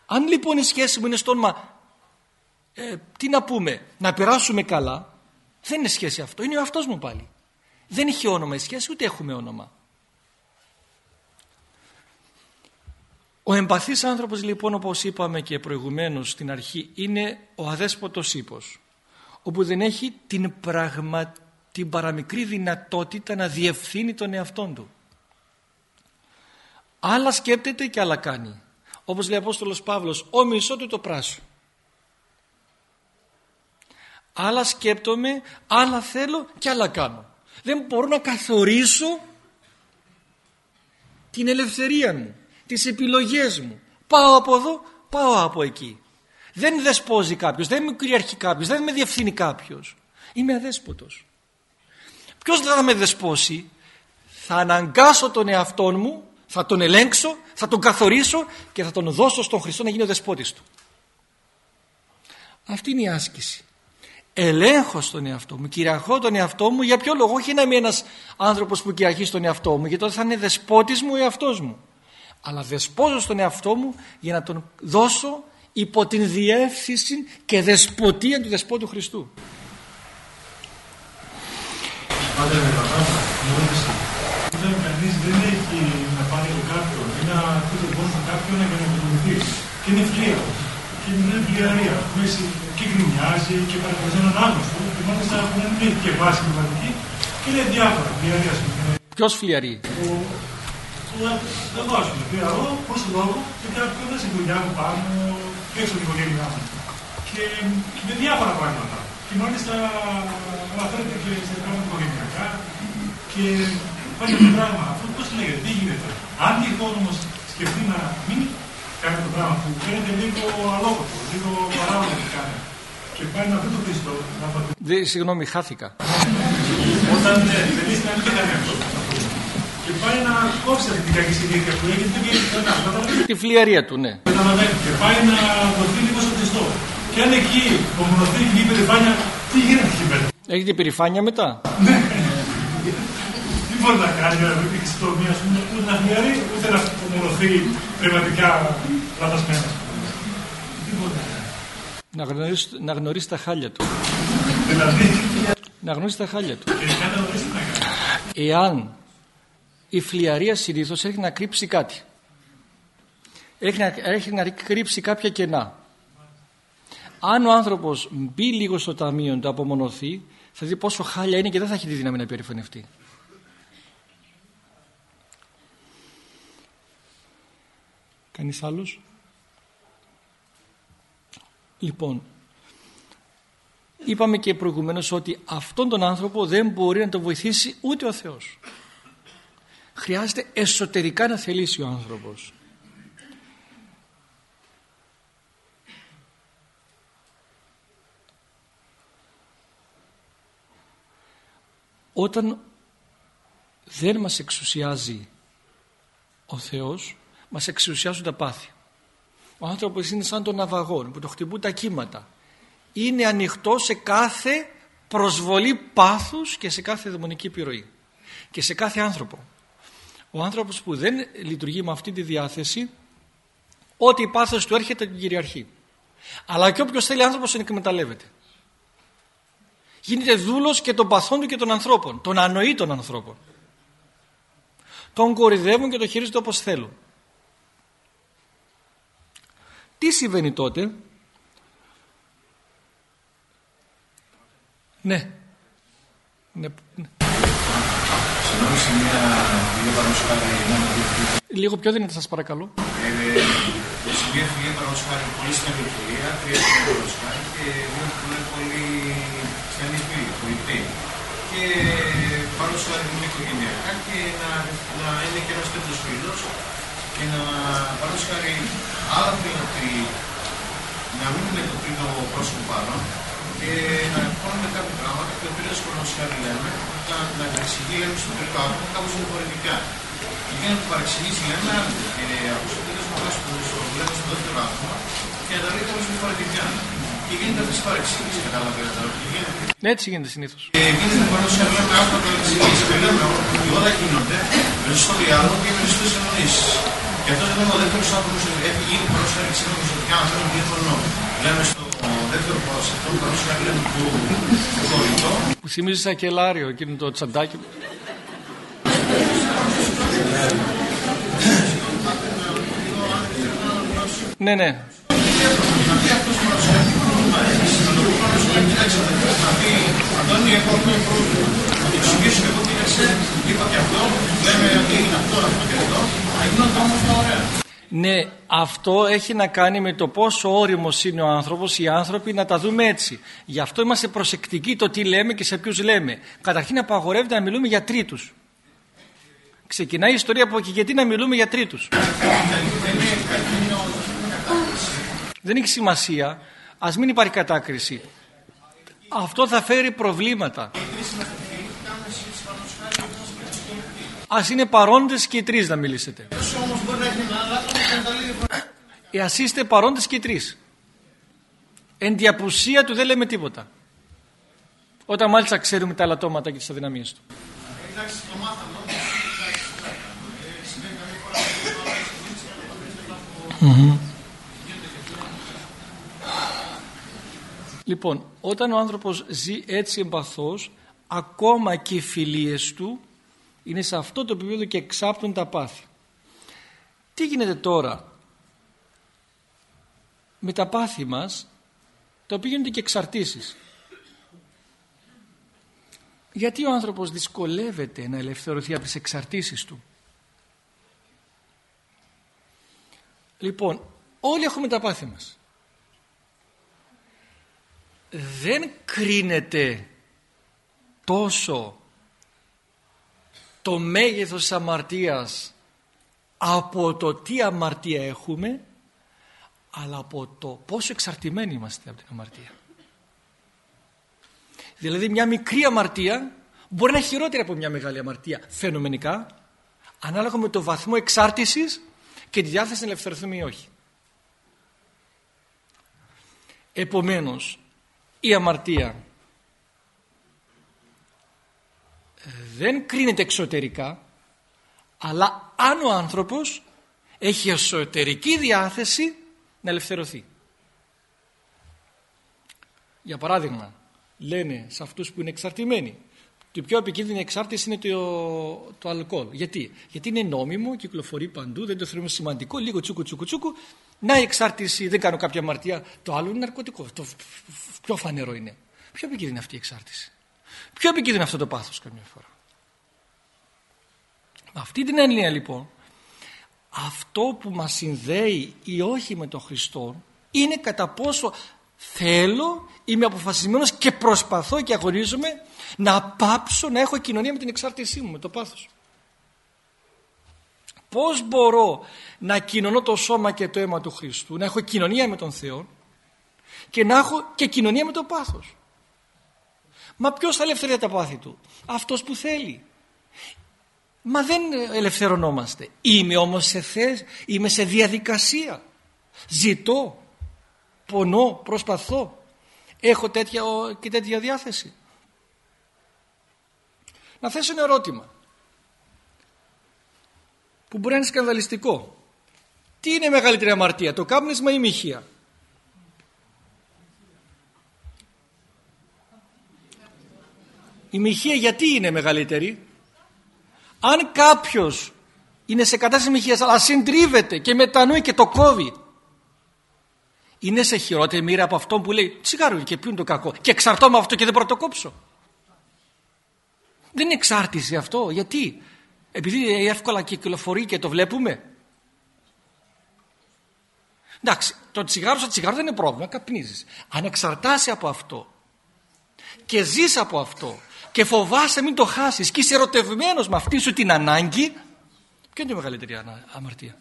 Αν λοιπόν η σχέση μου είναι στο όνομα, ε, τι να πούμε, να περάσουμε καλά, δεν είναι σχέση αυτό, είναι ο αυτός μου πάλι. Δεν έχει όνομα η σχέση, ούτε έχουμε όνομα. Ο εμπαθής άνθρωπος λοιπόν όπως είπαμε και προηγουμένως στην αρχή είναι ο αδέσποτος ύπος όπου δεν έχει την, πραγμα... την παραμικρή δυνατότητα να διευθύνει τον εαυτόν του. Άλλα σκέπτεται και άλλα κάνει. Όπως λέει ο Απόστολος Παύλος, ο μισό του το πράσο. Άλλα σκέπτομαι, άλλα θέλω και άλλα κάνω. Δεν μπορώ να καθορίσω την ελευθερία μου, τις επιλογές μου. Πάω από εδώ, πάω από εκεί. Δεν δεσπόζει κάποιος, δεν με κυριαρχεί κάποιος, δεν με διευθύνει κάποιος. Είμαι αδέσποτος. Ποιος θα με δεσπόσει, θα αναγκάσω τον εαυτό μου, θα τον ελέγξω, θα τον καθορίσω και θα τον δώσω στον Χριστό να γίνει ο δεσπότης του. Αυτή είναι η άσκηση. Ελέγχω στον εαυτό μου, κυριαρχώ τον εαυτό μου για ποιο λόγο, όχι να είμαι ένας άνθρωπος που κυριαρχεί στον εαυτό μου, γιατί τότε θα είναι δεσπότης μου ο εαυτός μου. Αλλά δεσπόζω στον εαυτό μου για να τον δώσω υπό την διεύθυνση και δεσποτεία του δεσπότου Χριστού. Πάντα με όταν κανεί δεν έχει να πάρει από κάποιον ή να πει τον κόσμο κάποιον για να ακολουθεί. Και είναι φλία. Και είναι φλιαρία. Μέση και γκρινιάζει και παρακολουθεί έναν άγνωστο. Και μάλιστα που δεν έχει και βάση πνευματική και είναι διάφορα. Φλιαρία Ποιος φλιαρεί. Δεν βάζουμε φλιαρό, πώς το λόγο, και κάποιον δεν σε δουλειά μου πάνω, έξω από την οικογένειά μου. Και με διάφορα πράγματα. Και μάλιστα αναφέρεται και σε πράγματα οικογενειακά. Και Πάει το πράγμα. Αυτό πώς λέγεται, τι γίνεται. Αν τυχόν όμω σκεφτεί να μην κάνει το πράγμα που φαίνεται λίγο αλόκοτο, λίγο παράγοντα που κάνει. Και πάει να βρει τον Χριστό. Δε, συγγνώμη, χάθηκα. Όταν ναι, δεν είσαι να μην κάνει αυτό. Και πάει να κόψει αυτή την κακή συνήθεια που έχει δεν βγαίνει κανένα. Τη φλιαρία του, ναι. Καταλαβαίνει. Και πάει να δοθεί λίγο στον Χριστό. Και αν εκεί ομονωθεί η υπερηφάνεια, τι γίνεται εκεί πέρα; Έχετε υπερηφάνεια μετά; Ναι μπορεί να κάνει για να βρει τη μία, ούτε να χλιαρεί, ούτε να ομονωθεί πνευματικά λαθασμένα. Να γνωρίσει, να γνωρίσει τα χάλια του. Δηλαδή; Να γνωρίσει τα χάλια του. Και Εάν η φλιαρία συνήθως έχει να κρύψει κάτι. Έχει να, έχει να κρύψει κάποια κενά. Αν ο άνθρωπος μπει λίγο στο ταμείο του απομονωθεί θα δει πόσο χάλια είναι και δεν θα έχει τη δύναμη να περηφανευτεί. Κανείς άλλος; Λοιπόν, είπαμε και προηγουμένως ότι αυτόν τον άνθρωπο δεν μπορεί να τον βοηθήσει ούτε ο Θεός. Χρειάζεται εσωτερικά να θελήσει ο άνθρωπος. Όταν δεν μας εξουσιάζει ο Θεός μας εξουσιάζουν τα πάθη. Ο άνθρωπος είναι σαν τον ναυαγόν που το χτυπούν τα κύματα. Είναι ανοιχτό σε κάθε προσβολή πάθους και σε κάθε δαιμονική επιρροή. Και σε κάθε άνθρωπο. Ο άνθρωπος που δεν λειτουργεί με αυτή τη διάθεση, ό,τι η πάθος του έρχεται την κυριαρχεί. Αλλά και όποιος θέλει άνθρωπος τον εκμεταλλεύεται. Γίνεται δούλος και των παθών του και των ανθρώπων, των ανοήτων ανθρώπων. Τον κορυδεύουν και τον χειρίζονται όπως θέλουν. Τι συμβαίνει τότε. Ναι. ναι. Λίγο πιο δυνατά σας παρακαλώ. Σε μια φιλία παραδείγματος χάρη πολύ στενή φιλία, τρία χρόνια παραδείγματος χάρη και δύο πολύ πολύ στενή φίλη, πολιτή. Και παραδείγματος χάρη είναι οικογενειακά και να, να είναι και ένας τέτοιος φίλος και να παραδείγματος χάρη Άρα ότι να μην είναι το τρίτο πρόσωπο πάνω και να υπάρχουν κάποια πράγματα και ο τρίτος χάρη λέμε, όταν να εξηγεί λέμε στο τρίτο άτομο κάπως διαφορετικά. Και για να το παρεξηγήσει λέμε, ε, από του τρίτο που λέμε στο δεύτερο άτομο και να τα λέει κάπως διαφορετικά. Και γίνεται αυτή η παρεξήγηση, καταλαβαίνετε τώρα. Ναι, έτσι γίνεται συνήθως. Και γίνεται πάνω σε λέμε αυτό το εξηγήσει και λέμε ότι όλα γίνονται μέσα στο διάλογο και μέσα στι εννοήσει. Και αυτό είναι ο δεύτερος άνθρωπος που έχει γίνει πρόσφατα και σύμφωνα με το ανθρώπινο διαφωνώ. Λέμε στο δεύτερο πρόσωπο, πρόσφατα λέμε του κολλητό. Που θυμίζει σαν κελάριο εκείνο το τσαντάκι. Ναι, ναι. Αντώνη, έχω αυτό πρόβλημα. Να το εξηγήσω εγώ τι είπα και αυτό, λέμε ότι είναι αυτό, αυτό και αυτό. Ναι, αυτό έχει να κάνει με το πόσο όριμος είναι ο άνθρωπος, οι άνθρωποι να τα δούμε έτσι. Γι' αυτό είμαστε προσεκτικοί το τι λέμε και σε ποιους λέμε. Καταρχήν απαγορεύεται να μιλούμε για τρίτους. Ξεκινάει η ιστορία από εκεί γιατί να μιλούμε για τρίτους; Δεν έχει σημασία. Ας μην υπάρχει κατάκριση. Αυτό θα φέρει προβλήματα. Ας είναι παρόντες και οι τρεις να μιλήσετε. Ε, ας είστε παρόντες και οι τρεις. Εν του δεν λέμε τίποτα. Όταν μάλιστα ξέρουμε τα λατώματα και τις αδυναμίες του. Λοιπόν, όταν ο άνθρωπος ζει έτσι εμπαθώς, ακόμα και οι φιλίες του είναι σε αυτό το επίπεδο και εξάπτουν τα πάθη. Τι γίνεται τώρα με τα πάθη μας, τα οποία γίνονται και εξαρτήσεις; Γιατί ο άνθρωπος δυσκολεύεται να ελευθερωθεί από τις εξαρτήσεις του; Λοιπόν, όλοι έχουμε τα πάθη μας. Δεν κρίνεται τόσο το μέγεθος της αμαρτίας από το τι αμαρτία έχουμε αλλά από το πόσο εξαρτημένοι είμαστε από την αμαρτία. Δηλαδή μια μικρή αμαρτία μπορεί να είναι χειρότερη από μια μεγάλη αμαρτία φαινομενικά ανάλογα με το βαθμό εξάρτησης και τη διάθεση να ελευθερωθούμε ή όχι. Επομένως η αμαρτία δεν κρίνεται εξωτερικά αλλά αν ο άνθρωπος έχει εσωτερική διάθεση να ελευθερωθεί. Για παράδειγμα, λένε σε αυτούς που είναι εξαρτημένοι το πιο επικίνδυνη εξάρτηση είναι το, το αλκοόλ. Γιατί; Γιατί είναι νόμιμο, κυκλοφορεί παντού, δεν το θεωρούμε σημαντικό, λίγο τσούκου τσούκου τσούκου. Να η εξάρτηση, δεν κάνω κάποια αμαρτία. Το άλλο είναι ναρκωτικό. Το πιο φανερό είναι. Πιο επικίνδυνη αυτή η εξάρτηση. Πιο επικίνδυνο αυτό το πάθος καμιά φορά. Με αυτή την έννοια λοιπόν, αυτό που μας συνδέει ή όχι με τον Χριστό είναι κατά πόσο θέλω, είμαι αποφασισμένος και προσπαθώ και αγωνίζομαι να πάψω να έχω κοινωνία με την εξάρτησή μου, με το πάθος. Πώς μπορώ να κοινωνώ το σώμα και το αίμα του Χριστού, να έχω κοινωνία με τον Θεό και να έχω και κοινωνία με το πάθος. Μα ποιος θα ελευθερεί τα πάθη του; Αυτός που θέλει. Μα δεν ελευθερωνόμαστε. Είμαι όμως σε θέση, είμαι σε διαδικασία. Ζητώ, πονώ, προσπαθώ. Έχω τέτοια και τέτοια διάθεση. Να θέσω ένα ερώτημα που μπορεί να είναι σκανδαλιστικό. Τι είναι η μεγαλύτερη αμαρτία, το κάπνισμα ή η μοιχεία; Η μοιχεία γιατί είναι μεγαλύτερη; Αν κάποιος είναι σε κατάσταση μοιχείας αλλά συντρίβεται και μετανοεί και το κόβει είναι σε χειρότερη μοίρα από αυτόν που λέει τσιγάρο και ποιον το κακό και εξαρτώ με αυτό και δεν μπορώ να το κόψω. Δεν είναι εξάρτηση αυτό. Γιατί; Επειδή εύκολα κυκλοφορεί και το βλέπουμε. Εντάξει, το τσιγάρο σαν τσιγάρο δεν είναι πρόβλημα, καπνίζεις. Αν εξαρτάσαι από αυτό και ζεις από αυτό και φοβάσαι μην το χάσεις και είσαι ερωτευμένος με αυτή σου την ανάγκη, ποια είναι η μεγαλύτερη αμαρτία;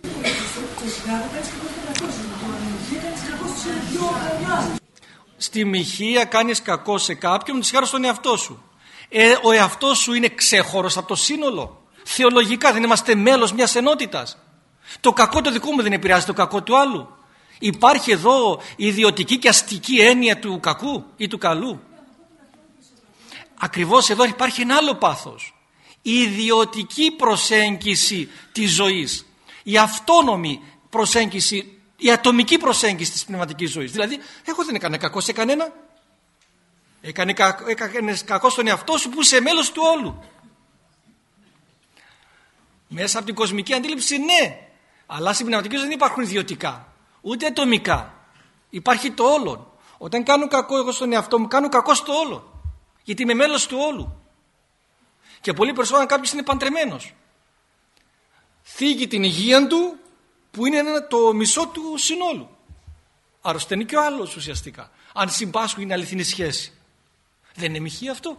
Στη μοιχεία κάνεις κακό σε κάποιον, τσιγάρο στον εαυτό σου. Ε, ο εαυτός σου είναι ξέχωρος από το σύνολο. Θεολογικά δεν είμαστε μέλος μιας ενότητας. Το κακό το δικό μου δεν επηρεάζει το κακό του άλλου. Υπάρχει εδώ ιδιωτική και αστική έννοια του κακού ή του καλού. Ακριβώς εδώ υπάρχει ένα άλλο πάθος. Η ιδιωτική προσέγγιση της ζωής. Η αυτόνομη προσέγγιση, η ατομική προσέγγιση της πνευματικής ζωής. Δηλαδή, εγώ δεν έκανα κακό σε κανένα. Έκανε, κακό στον εαυτό σου που είσαι μέλος του όλου. Μέσα από την κοσμική αντίληψη ναι. Αλλά στην πνευματική ζωή δεν υπάρχουν ιδιωτικά. Ούτε ατομικά. Υπάρχει το όλο. Όταν κάνω κακό εγώ στον εαυτό μου κάνω κακό στο όλο. Γιατί είμαι μέλος του όλου. Και πολύ περισσότερο αν κάποιος είναι παντρεμένος. Θίγει την υγεία του που είναι ένα, το μισό του συνόλου. Αρρωσταίνει και ο άλλος ουσιαστικά. Αν συμπάσχουν είναι αληθινή σχέση. Δεν είναι μοιχεία αυτό.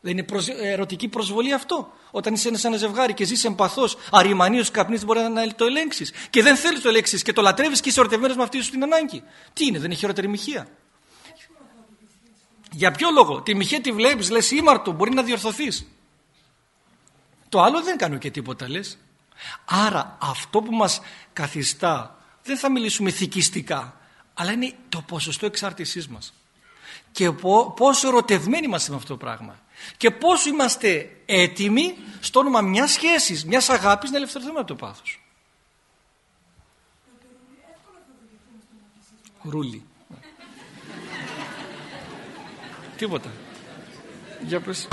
Δεν είναι ερωτική προσβολή αυτό. Όταν είσαι σε ένα ζευγάρι και ζεις εμπαθώς, αριμανίω καπνί, μπορεί να το ελέγξεις. Και δεν θέλεις το ελέγξεις και το λατρεύεις και είσαι ερωτευμένος με αυτή σου την ανάγκη. Τι είναι, δεν είναι χειρότερη μοιχεία. Για ποιο λόγο, τη μοιχεία τη βλέπεις, λες ήμαρτο, μπορεί να διορθωθείς. Το άλλο δεν κάνω και τίποτα λες. Άρα αυτό που μας καθιστά δεν θα μιλήσουμε θικιστικά αλλά είναι το ποσοστό εξάρτησής μας και πόσο ερωτευμένοι είμαστε με αυτό το πράγμα και πόσο είμαστε έτοιμοι στο όνομα μιας σχέσης, μιας αγάπης να ελευθερωθούμε από το πάθος. Ρούλι. Τίποτα. Για πες.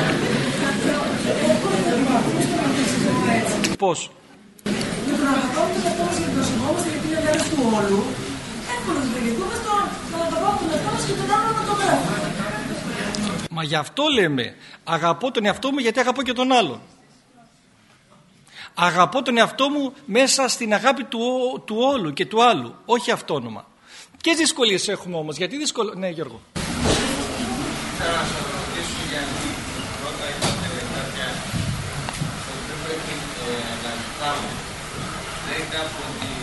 Πώς; Για τον αγαπώ και τον το γιατί είναι μέρος του όλου Μα γι' αυτό λέμε αγαπώ τον εαυτό μου γιατί αγαπώ και τον άλλον. Αγαπώ τον εαυτό μου μέσα στην αγάπη του, του όλου και του άλλου, όχι αυτόνομα. Ποιες δυσκολίες έχουμε όμως, γιατί δυσκολίες... Ναι Γιώργο. Θα σας ρωτήσω γιατί πρώτα είπατε κάποια δεν πρέπει να ζητάμε. Δεν κάπου ότι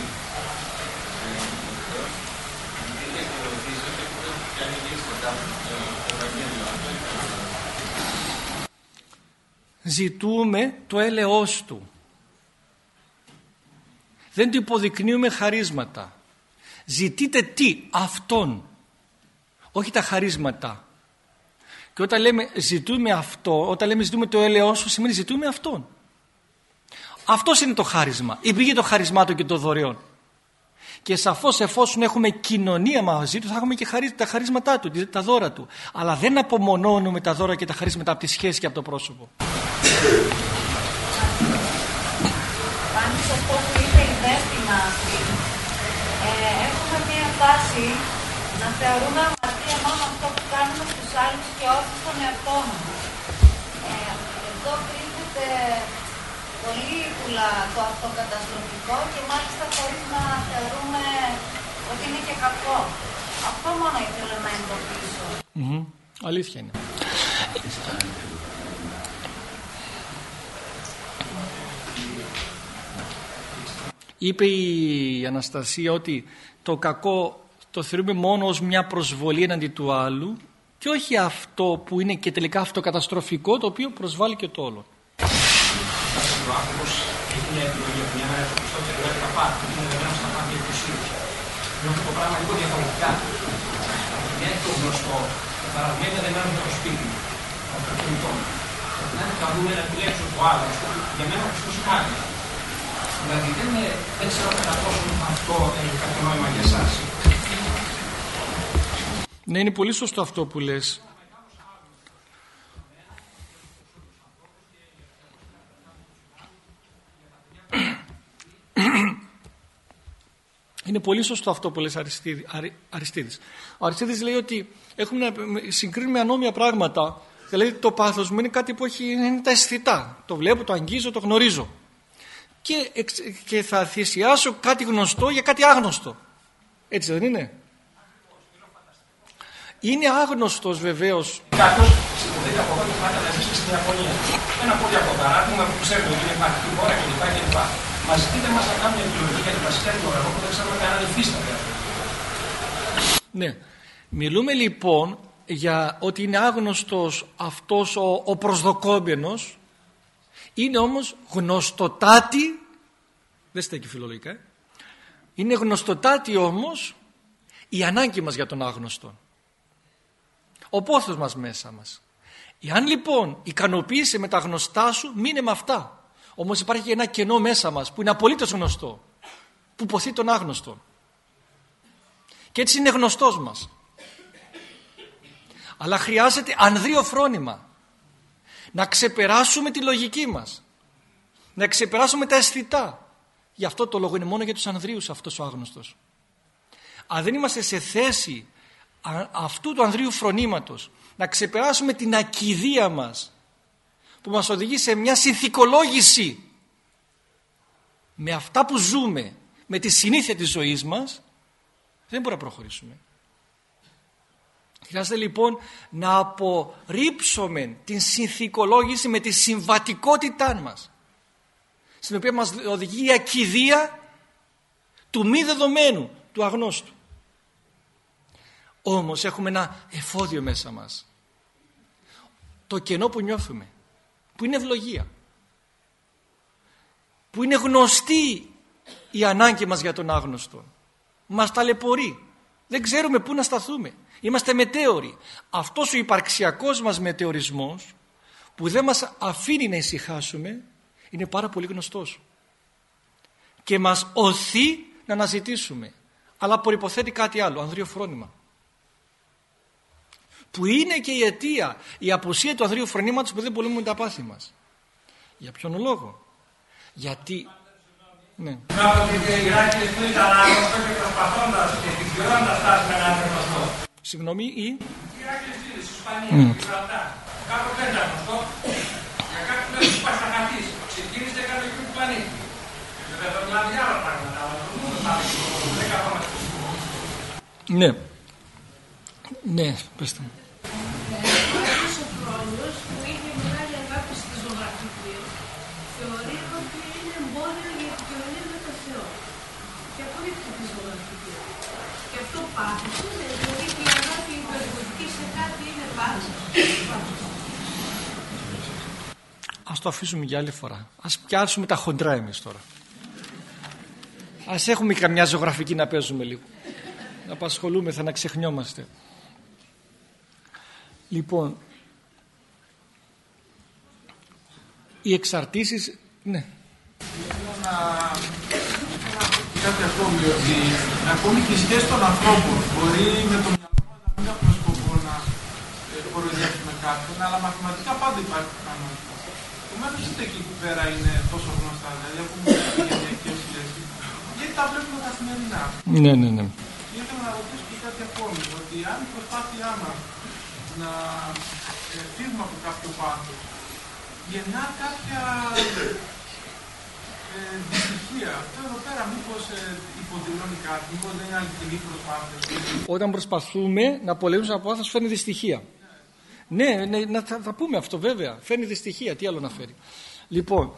ζητούμε το έλεος του. Δεν του υποδεικνύουμε χαρίσματα. Ζητείτε τι, αυτόν. Όχι τα χαρίσματα. Και όταν λέμε ζητούμε αυτό, όταν λέμε ζητούμε το έλεος σου, σημαίνει ζητούμε αυτόν. Αυτός είναι το χάρισμα. Η πηγή των χαρισμάτων και των δωρεών. Και σαφώς εφόσον έχουμε κοινωνία μαζί του θα έχουμε και τα χαρίσματά του, τα δώρα του. Αλλά δεν απομονώνουμε τα δώρα και τα χαρίσματα από τη σχέση και από το πρόσωπο. Πάνω σε αυτό που είπε η Δέσποινα ε, έχουμε μία τάση να θεωρούμε αμαρτία μόνο αυτό που κάνουμε στους άλλους και όχι στον εαυτό μας. Ε, εδώ κρύβεται πολύ ύπουλα το αυτοκαταστροφικό και μάλιστα χωρίς να θεωρούμε ότι είναι και κακό. Αυτό μόνο ήθελα να εντοπίσω. Mm-hmm. Αλήθεια είναι. Είπε η Αναστασία ότι το κακό το θεωρούμε μόνο ως μια προσβολή εναντί του άλλου και όχι αυτό που είναι και τελικά αυτοκαταστροφικό το οποίο προσβάλλει και το όλο. Ο άνθρωπος έχει μια επιλογή από μια μέρα το Χριστό και δουλεύει τα πάντα. Είναι δεδομένο στα πάντα εκκλησίους. Είναι αυτό το πράγμα λίγο διαφορετικά. Μια έχει το γνωστό, το παραδείγμα δεν είναι το σπίτι, το αυτοκινητό. Να είναι καλούμε να επιλέξω το άλλο. Για μένα ο Χριστός κάνει. Δηλαδή δεν, δεν ξέρω κατά πόσο αυτό έχει κάποιο νόημα για εσάς. Ναι, είναι πολύ σωστό αυτό που λες. Είναι πολύ σωστό αυτό που λες Αριστίδης. Ο Αριστίδης λέει ότι έχουμε συγκρίνουμε ανώμια πράγματα. Δηλαδή το πάθος μου είναι κάτι που έχει, είναι τα αισθητά. Το βλέπω, το αγγίζω, το γνωρίζω και, και θα θυσιάσω κάτι γνωστό για κάτι άγνωστο. Έτσι δεν είναι; Είναι άγνωστος βεβαίως. Κάποιος συνοδεύει από εδώ και πάντα να ζήσει στην Ιαπωνία. Ένα πολύ από παράδειγμα που ξέρουμε ότι είναι υπάρχει χώρα κλπ. κλπ. Μα ζητείτε μας να κάνουμε επιλογή για την βασικά ώρα που δεν ξέρουμε καν αν υφίσταται Ναι. Μιλούμε λοιπόν για ότι είναι άγνωστος αυτός ο, ο προσδοκόμενος είναι όμως γνωστοτάτη, δεν στέκει φιλολογικά, ε. είναι γνωστοτάτη όμως η ανάγκη μας για τον άγνωστο. Ο πόθος μας μέσα μας. Εάν λοιπόν ικανοποίησε με τα γνωστά σου, μείνε με αυτά. Όμως υπάρχει ένα κενό μέσα μας που είναι απολύτως γνωστό, που ποθεί τον άγνωστο. Και έτσι είναι γνωστός μας. Αλλά χρειάζεται ανδρείο φρόνημα να ξεπεράσουμε τη λογική μας να ξεπεράσουμε τα αισθητά γι' αυτό το λόγο είναι μόνο για τους ανδρίους αυτός ο άγνωστος αν δεν είμαστε σε θέση αυτού του ανδρίου φρονήματος να ξεπεράσουμε την ακιδεία μας που μας οδηγεί σε μια συνθηκολόγηση με αυτά που ζούμε με τη συνήθεια της ζωής μας δεν μπορούμε να προχωρήσουμε Χρειάζεται λοιπόν να απορρίψουμε την συνθηκολόγηση με τη συμβατικότητά μας στην οποία μας οδηγεί η ακιδεία του μη δεδομένου, του αγνώστου. Όμως έχουμε ένα εφόδιο μέσα μας. Το κενό που νιώθουμε, που είναι ευλογία. Που είναι γνωστή η ανάγκη μας για τον άγνωστο. Μας ταλαιπωρεί. Δεν ξέρουμε πού να σταθούμε. Είμαστε μετέωροι. Αυτός ο υπαρξιακός μας μετεωρισμός που δεν μας αφήνει να ησυχάσουμε είναι πάρα πολύ γνωστός. Και μας οθεί να αναζητήσουμε. Αλλά προϋποθέτει κάτι άλλο, ανδρείο φρόνημα. Που είναι και η αιτία, η απουσία του ανδρείου φρονήματος που δεν πολεμούμε τα πάθη μας. Για ποιον λόγο; Γιατί... Ναι. ότι οι Ηράκλειες που ήταν άγνωστο και προσπαθώντας και επιχειρώντας φτάσει με έναν γνωστό. Συγγνώμη, ή... Οι Ηράκλειες είναι στη Ισπανία, mm. στη Γιβραλτάρ. Κάπου δεν ήταν γνωστό. Για κάποιον δεν του πασταγαθείς. Ξεκίνησε και έκανε και του πανίκη. Βέβαια, δηλαδή άλλα πράγματα, αλλά το δούμε πάλι. Δεν καθόμαστε. Ναι. Ναι, πες το. Ένας ο χρόνος που είχε μεγάλη αγάπη στη ζωγραφική θεωρεί ότι είναι εμπόδιο για επικοινωνία με τον Θεό. Και απορρίπτει τη ζωγραφική. Και αυτό πάθησε, δηλαδή η αγάπη υπερβολική σε κάτι είναι πάθος. Ας το αφήσουμε για άλλη φορά. Ας πιάσουμε τα χοντρά εμείς τώρα. Ας έχουμε καμιά ζωγραφική να παίζουμε λίγο. Να απασχολούμεθα, να ξεχνιόμαστε. Λοιπόν, οι εξαρτήσεις, ναι. Θέλω να κάτι ακόμη, ότι ακόμη και η σχέση των ανθρώπων μπορεί με το μυαλό μας να μην έχουμε σκοπό να κοροϊδεύουμε κάποιον, αλλά μαθηματικά πάντα υπάρχει πιθανότητα. Επομένως, είτε εκεί που πέρα είναι τόσο γνωστά, δηλαδή έχουμε γενιακέ σχέσει, γιατί τα βλέπουμε καθημερινά. Ναι, ναι, ναι. Και ήθελα να ρωτήσω και κάτι ακόμη, ότι αν η προσπάθειά μας να ε, φύγουμε από κάποιο πάθος, γεννά κάποια ε, δυστυχία. Αυτό εδώ πέρα μήπως ε, υποδηλώνει κάτι, μήπως δεν είναι αληθινή προσπάθεια. Όταν προσπαθούμε να πολεμήσουμε από πάθος φέρνει δυστυχία. Ναι, ναι να, θα, θα πούμε αυτό βέβαια. Φέρνει δυστυχία. Τι άλλο να φέρει. Λοιπόν,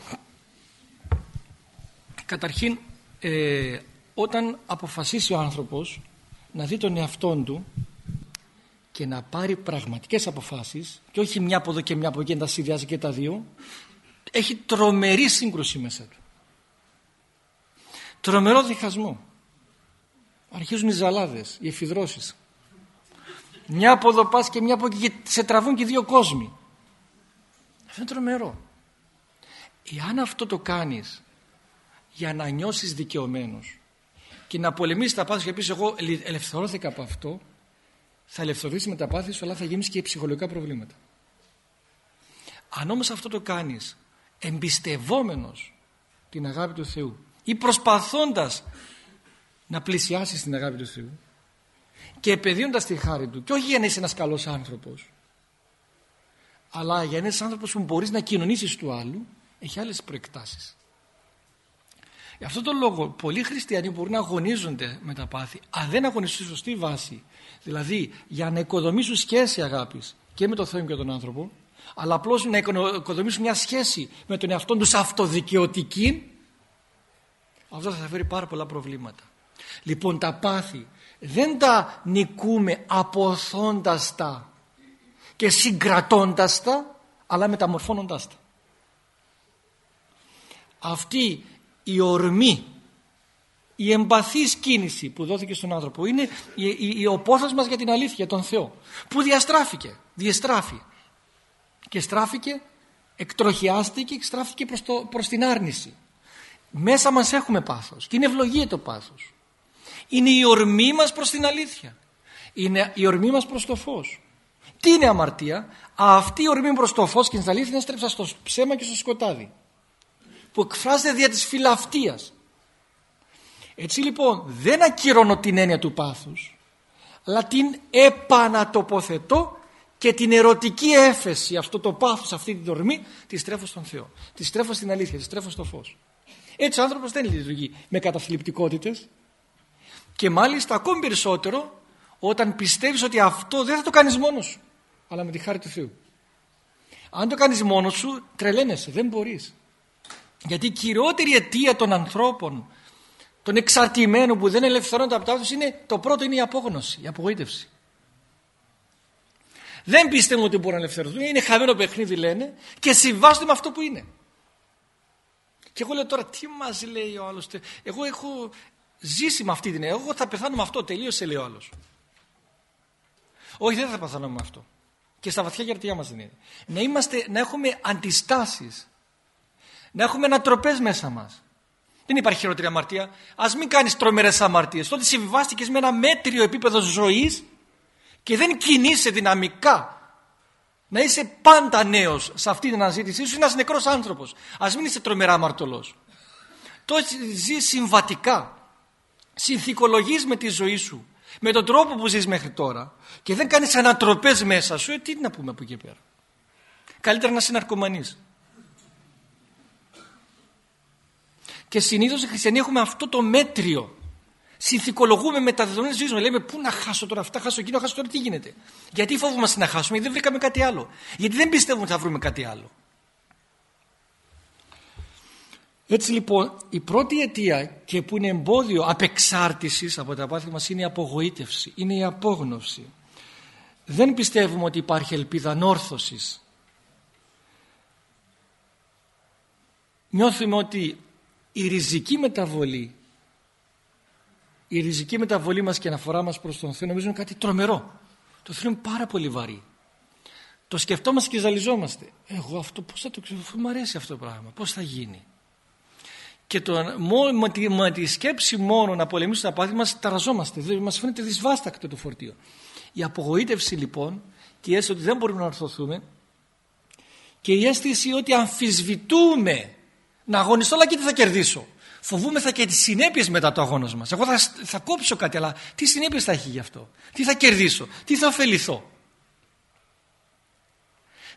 καταρχήν ε, όταν αποφασίσει ο άνθρωπος να δει τον εαυτόν του και να πάρει πραγματικές αποφάσεις και όχι μια από εδώ και μια από εκεί να τα συνδυάζει και τα δύο έχει τρομερή σύγκρουση μέσα του τρομερό διχασμό. Αρχίζουν οι ζαλάδες, οι εφηδρώσεις μια από εδώ πας και μια από εκεί και σε τραβούν και δύο κόσμοι. Αυτό είναι τρομερό. Εάν αυτό το κάνεις για να νιώσεις δικαιωμένος και να πολεμήσεις τα πάθη και πεις εγώ ελευθερώθηκα από αυτό θα ελευθερωθείς με τα πάθη σου αλλά θα γίνεις και ψυχολογικά προβλήματα. Αν όμως αυτό το κάνεις εμπιστευόμενος την αγάπη του Θεού ή προσπαθώντας να πλησιάσεις την αγάπη του Θεού και επαιδείοντας τη χάρη Του και όχι για να είσαι ένας καλός άνθρωπος αλλά για να είσαι ένας άνθρωπος που μπορείς να κοινωνήσεις του άλλου έχει άλλες προεκτάσεις. Γι' αυτό τον λόγο πολλοί χριστιανοί μπορούν να αγωνίζονται με τα πάθη αν δεν αγωνιστούν στη σωστή βάση δηλαδή για να οικοδομήσουν σχέση αγάπης και με τον Θεό και τον άνθρωπο αλλά απλώς να οικοδομήσουν μια σχέση με τον εαυτό τους αυτοδικαιωτική αυτό θα φέρει πάρα πολλά προβλήματα. Λοιπόν τα πάθη δεν τα νικούμε αποθώντας τα και συγκρατώντας τα αλλά μεταμορφώνοντάς τα. Αυτή η ορμή η εμπαθής κίνηση που δόθηκε στον άνθρωπο είναι η, η, η, ο πόθος μας για την αλήθεια, για τον Θεό που διαστράφηκε, διεστράφη και στράφηκε, εκτροχιάστηκε και στράφηκε προς, το, προς την άρνηση μέσα μας έχουμε πάθος και είναι ευλογία το πάθος. Είναι η ορμή μας προς την αλήθεια. Είναι η ορμή μας προς το φως. Τι είναι αμαρτία; Αυτή η ορμή προς το φως και την αλήθεια είναι στρέψα στο ψέμα και στο σκοτάδι που εκφράζεται δια της φιλαυτίας έτσι λοιπόν δεν ακυρώνω την έννοια του πάθους αλλά την επανατοποθετώ και την ερωτική έφεση αυτό το πάθος, αυτή την ορμή τη στρέφω στον Θεό. Τη στρέφω στην αλήθεια, τη στρέφω στο φως έτσι ο άνθρωπος δεν λειτουργεί με καταθλιπτικότητες. Και μάλιστα ακόμη περισσότερο όταν πιστεύεις ότι αυτό δεν θα το κάνεις μόνος σου αλλά με τη χάρη του Θεού. Αν το κάνεις μόνος σου τρελαίνεσαι δεν μπορείς. Γιατί η κυριότερη αιτία των ανθρώπων των εξαρτημένων που δεν ελευθερώνονται από τα τους είναι το πρώτο είναι η απόγνωση, η απογοήτευση. Δεν πιστεύουν ότι μπορούν να ελευθερωθούν είναι χαμένο παιχνίδι λένε και συμβάζονται με αυτό που είναι και εγώ λέω τώρα τι μας λέει ο άλλος εγώ έχω ζήσει με αυτή την εγώ θα πεθάνω με αυτό τελείωσε λέει ο άλλος. Όχι δεν θα πεθάνω με αυτό. Και στα βαθιά γερτιά μας δεν είναι. Να, είμαστε, να έχουμε αντιστάσεις. Να έχουμε ανατροπές μέσα μας. Δεν υπάρχει χειρότερη αμαρτία. Ας μην κάνεις τρομερές αμαρτίες. Τότε συμβιβάστηκες με ένα μέτριο επίπεδο ζωής και δεν κινείσαι δυναμικά να είσαι πάντα νέος σε αυτή την αναζήτησή σου, είναι ένας νεκρός άνθρωπος. Ας μην είσαι τρομερά αμαρτωλός. Τότε ζεις συμβατικά. Συνθηκολογείς με τη ζωή σου. Με τον τρόπο που ζεις μέχρι τώρα. Και δεν κάνεις ανατροπές μέσα σου. Ε, τι να πούμε από εκεί πέρα. Καλύτερα να συναρκωμανείς. Και συνήθως οι χριστιανοί έχουμε αυτό το μέτριο συνθηκολογούμε με τα δεδομένα της ζωής μας. Λέμε πού να χάσω τώρα αυτά, χάσω εκείνο, χάσω τώρα τι γίνεται; Γιατί φόβομαστε να χάσουμε, γιατί δεν βρήκαμε κάτι άλλο. Γιατί δεν πιστεύουμε ότι θα βρούμε κάτι άλλο. Έτσι λοιπόν η πρώτη αιτία και που είναι εμπόδιο απεξάρτησης από τα πάθη μας είναι η απογοήτευση, είναι η απόγνωση. Δεν πιστεύουμε ότι υπάρχει ελπίδα ανόρθωσης. Νιώθουμε ότι η ριζική μεταβολή η ριζική μεταβολή μας και αναφορά μας προς τον Θεό νομίζω είναι κάτι τρομερό. Το Θεό είναι πάρα πολύ βαρύ. Το σκεφτόμαστε και ζαλιζόμαστε. Εγώ αυτό πώς θα το ξέρω, μου αρέσει αυτό το πράγμα, πώς θα γίνει. Και το, με, τη, με τη σκέψη μόνο να πολεμήσουμε τα πάθη μας ταραζόμαστε, δεν μας φαίνεται δυσβάστακτο το φορτίο. Η απογοήτευση λοιπόν και η αίσθηση ότι δεν μπορούμε να ορθωθούμε και η αίσθηση ότι αμφισβητούμε να αγωνιστώ αλλά και τι θα κερδίσω φοβούμεθα και τις συνέπειες μετά το αγώνας μας. Εγώ θα, θα κόψω κάτι, αλλά τι συνέπειες θα έχει γι' αυτό; Τι θα κερδίσω, τι θα ωφεληθώ;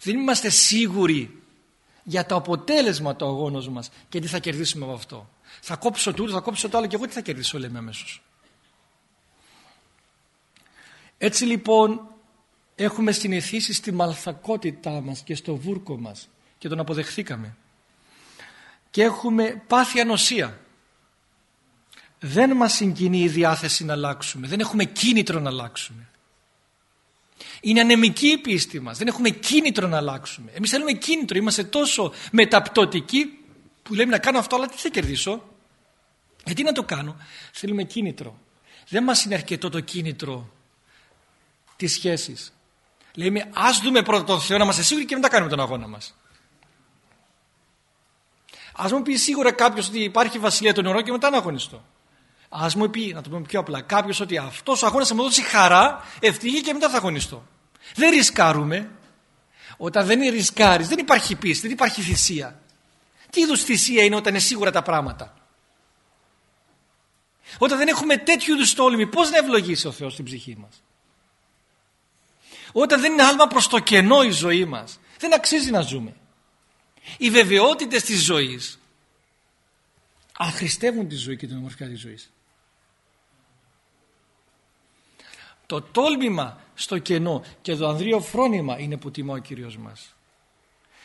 Δεν είμαστε σίγουροι για το αποτέλεσμα του αγώνας μας και τι θα κερδίσουμε από αυτό. Θα κόψω τούτο, θα κόψω το άλλο και εγώ τι θα κερδίσω λέμε αμέσως. Έτσι λοιπόν έχουμε συνηθίσει στη μαλθακότητά μας και στο βούρκο μας και τον αποδεχθήκαμε και έχουμε πάθει ανοσία. Δεν μας συγκινεί η διάθεση να αλλάξουμε. Δεν έχουμε κίνητρο να αλλάξουμε. Είναι ανεμική η πίστη μας. Δεν έχουμε κίνητρο να αλλάξουμε. Εμείς θέλουμε κίνητρο. Είμαστε τόσο μεταπτωτικοί που λέμε να κάνω αυτό αλλά τι θα κερδίσω; Γιατί να το κάνω; Θέλουμε κίνητρο. Δεν μας είναι αρκετό το κίνητρο της σχέσης. Λέμε ας δούμε πρώτα τον Θεό να είμαστε σίγουροι και μετά κάνουμε τον αγώνα μας. Α μου πει σίγουρα κάποιος ότι υπάρχει βασιλεία των ουρανών και μετά να αγωνιστώ. Α μου πει, να το πούμε πιο απλά, κάποιος ότι αυτός ο αγώνας θα μου δώσει χαρά, ευτυχία και μετά θα αγωνιστώ. Δεν ρισκάρουμε. Όταν δεν ρισκάρεις, δεν υπάρχει πίστη, δεν υπάρχει θυσία. Τι είδους θυσία είναι όταν είναι σίγουρα τα πράγματα; Όταν δεν έχουμε τέτοιου είδους τόλμη, πώς να ευλογήσει ο Θεός στην ψυχή μας; Όταν δεν είναι άλμα προς το κενό η ζωή μας, δεν αξίζει να ζούμε. Οι βεβαιότητες της ζωής αχρηστεύουν τη ζωή και την ομορφιά της ζωής. Το τόλμημα στο κενό και το ανδρείο φρόνημα είναι που τιμά ο Κύριος μας.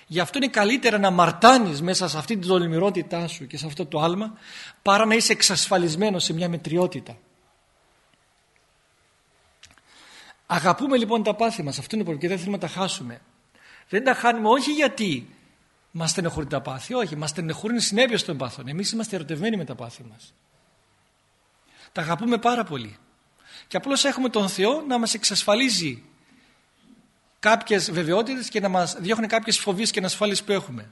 Γι' αυτό είναι καλύτερα να μαρτάνεις μέσα σε αυτή την τολμηρότητά σου και σε αυτό το άλμα παρά να είσαι εξασφαλισμένος σε μια μετριότητα. Αγαπούμε λοιπόν τα πάθη μας, αυτό είναι το και δεν θέλουμε να τα χάσουμε. Δεν τα χάνουμε όχι γιατί Μας στενοχωρεί τα πάθη. Όχι, μας στενοχωρούν οι συνέπειες των πάθων. Εμείς είμαστε ερωτευμένοι με τα πάθη μας. Τα αγαπούμε πάρα πολύ. Και απλώς έχουμε τον Θεό να μας εξασφαλίζει κάποιες βεβαιότητες και να μας διώχνει κάποιες φοβίες και ανασφάλειες που έχουμε.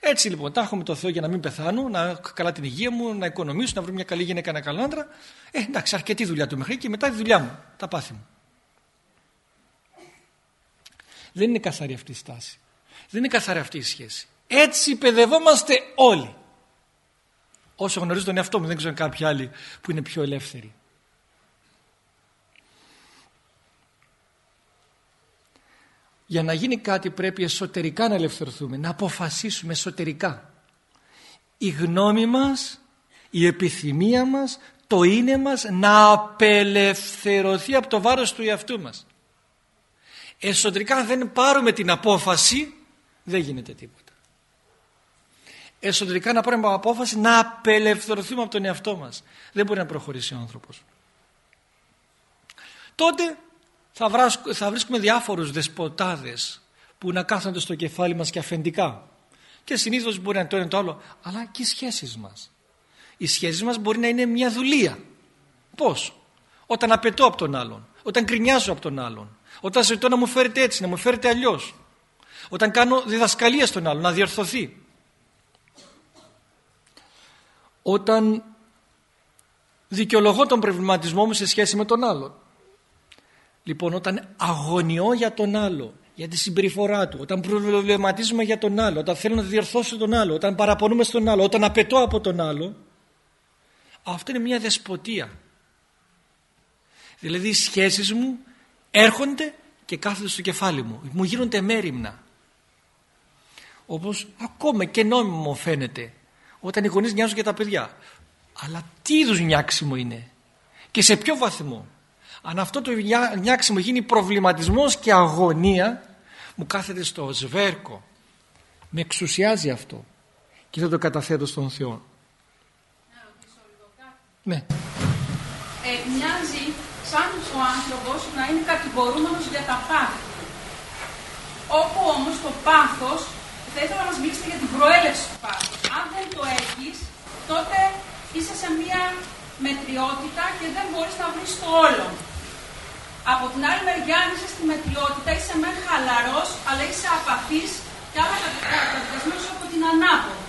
Έτσι λοιπόν, τα έχουμε τον Θεό για να μην πεθάνω, να καλά την υγεία μου, να οικονομήσω, να βρω μια καλή γυναίκα, ένα καλό άντρα. Ε, εντάξει, αρκετή δουλειά του μέχρι και μετά τη δουλειά μου, τα πάθη μου. Δεν είναι καθαρή αυτή η στάση. Δεν είναι καθαρή αυτή η σχέση. Έτσι παιδευόμαστε όλοι. Όσο γνωρίζω τον εαυτό μου, δεν ξέρω κάποιοι άλλοι που είναι πιο ελεύθεροι. Για να γίνει κάτι πρέπει εσωτερικά να ελευθερωθούμε, να αποφασίσουμε εσωτερικά. Η γνώμη μας, η επιθυμία μας, το είναι μας να απελευθερωθεί από το βάρος του εαυτού μας. Εσωτερικά αν δεν πάρουμε την απόφαση δεν γίνεται τίποτα. Εσωτερικά να πάρουμε απόφασης να απελευθερωθούμε από τον εαυτό μας. Δεν μπορεί να προχωρήσει ο άνθρωπος. Τότε θα, θα βρίσκουμε διάφορους δεσποτάδες που να κάθονται στο κεφάλι μας και αφεντικά. Και συνήθως μπορεί να το είναι το άλλο, αλλά και οι σχέσεις μας. Οι σχέσεις μας μπορεί να είναι μια δουλεία. Πώς; Όταν απαιτώ από τον άλλον, όταν κρινιάζω από τον άλλον, όταν ζητώ να μου φέρετε έτσι, να μου φέρετε αλλιώς, όταν κάνω διδασκαλία στον άλλον, να διορθωθεί. Όταν δικαιολογώ τον προβληματισμό μου σε σχέση με τον άλλον. Λοιπόν, όταν αγωνιώ για τον άλλο, για τη συμπεριφορά του, όταν προβληματίζουμε για τον άλλο, όταν θέλω να διορθώσω τον άλλο, όταν παραπονούμε στον άλλο, όταν απαιτώ από τον άλλο, αυτό είναι μια δεσποτεία. Δηλαδή οι σχέσεις μου έρχονται και κάθονται στο κεφάλι μου. Μου γίνονται μέρημνα. Όπως ακόμα και νόμιμο φαίνεται όταν οι γονείς νοιάζουν για τα παιδιά. Αλλά τι είδους νιάξιμο είναι και σε ποιο βαθμό. Αν αυτό το νιάξιμο γίνει προβληματισμός και αγωνία μου κάθεται στο σβέρκο. Με εξουσιάζει αυτό και δεν το καταθέτω στον Θεό. Ναι. Ε, μοιάζει σαν ο άνθρωπος να είναι κατηγορούμενος για τα πάθη. Όπου όμως το πάθος, θα ήθελα να μας μιλήσετε για την προέλευση του πάθους. Αν δεν το έχεις, τότε είσαι σε μία μετριότητα και δεν μπορείς να βρεις το όλο. Από την άλλη μεριά, αν είσαι στη μετριότητα, είσαι μεν χαλαρός, αλλά είσαι απαθής και άλλα καταδικασμένος από την ανάποδη.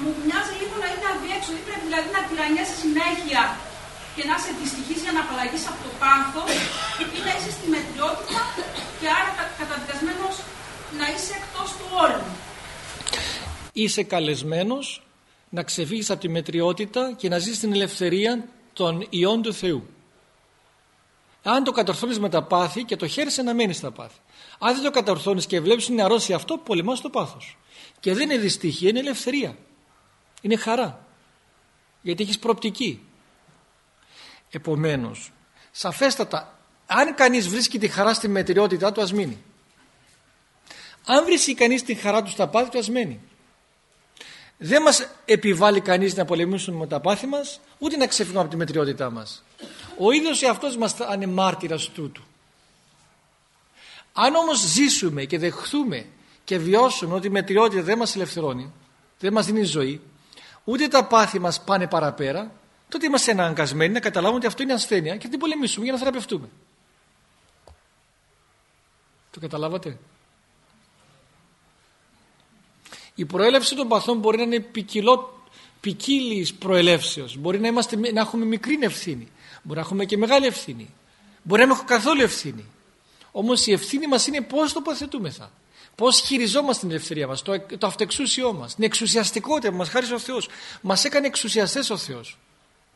Μου μοιάζει λίγο να είναι αδιέξοδο. Ή πρέπει δηλαδή να τυραννιέσαι συνέχεια και να είσαι δυστυχή για να απαλλαγείς από το πάθος, ή να είσαι στη μετριότητα και άρα καταδικασμένος να είσαι εκτός του όλου. Είσαι καλεσμένος να ξεφύγεις από τη μετριότητα και να ζεις την ελευθερία των ιών του Θεού. Αν το κατορθώνεις με τα πάθη και το χέρι να μένεις στα πάθη. Αν δεν το κατορθώνεις και βλέπεις είναι αρρώστια αυτό, πολεμάς το πάθος. Και δεν είναι δυστυχία, είναι ελευθερία. Είναι χαρά. Γιατί έχεις προπτική. Επομένως, σαφέστατα, αν κανείς βρίσκει τη χαρά στη μετριότητά του, ας μείνει. Αν βρίσκει κανείς τη χαρά του στα πάθη του, ας μένει. Δεν μας επιβάλλει κανείς να πολεμήσουμε με τα πάθη μας, ούτε να ξεφύγουμε από τη μετριότητά μας. Ο ίδιος εαυτός μας θα είναι μάρτυρας τούτου. Αν όμως ζήσουμε και δεχθούμε και βιώσουμε ότι η μετριότητα δεν μας ελευθερώνει, δεν μας δίνει ζωή, ούτε τα πάθη μας πάνε παραπέρα, τότε είμαστε αναγκασμένοι να καταλάβουμε ότι αυτό είναι ασθένεια και την πολεμήσουμε για να θεραπευτούμε. Το καταλάβατε; Η προέλευση των παθών μπορεί να είναι ποικίλης προελεύσεως. Μπορεί να, είμαστε, να έχουμε μικρή ευθύνη. Μπορεί να έχουμε και μεγάλη ευθύνη. Μπορεί να μην έχουμε καθόλου ευθύνη. Όμως η ευθύνη μας είναι πώς τοποθετούμεθα. Πώς χειριζόμαστε την ελευθερία μας, το, το αυτεξούσιό μας, την εξουσιαστικότητα που μας χάρισε ο Θεός. Μας έκανε εξουσιαστές ο Θεός.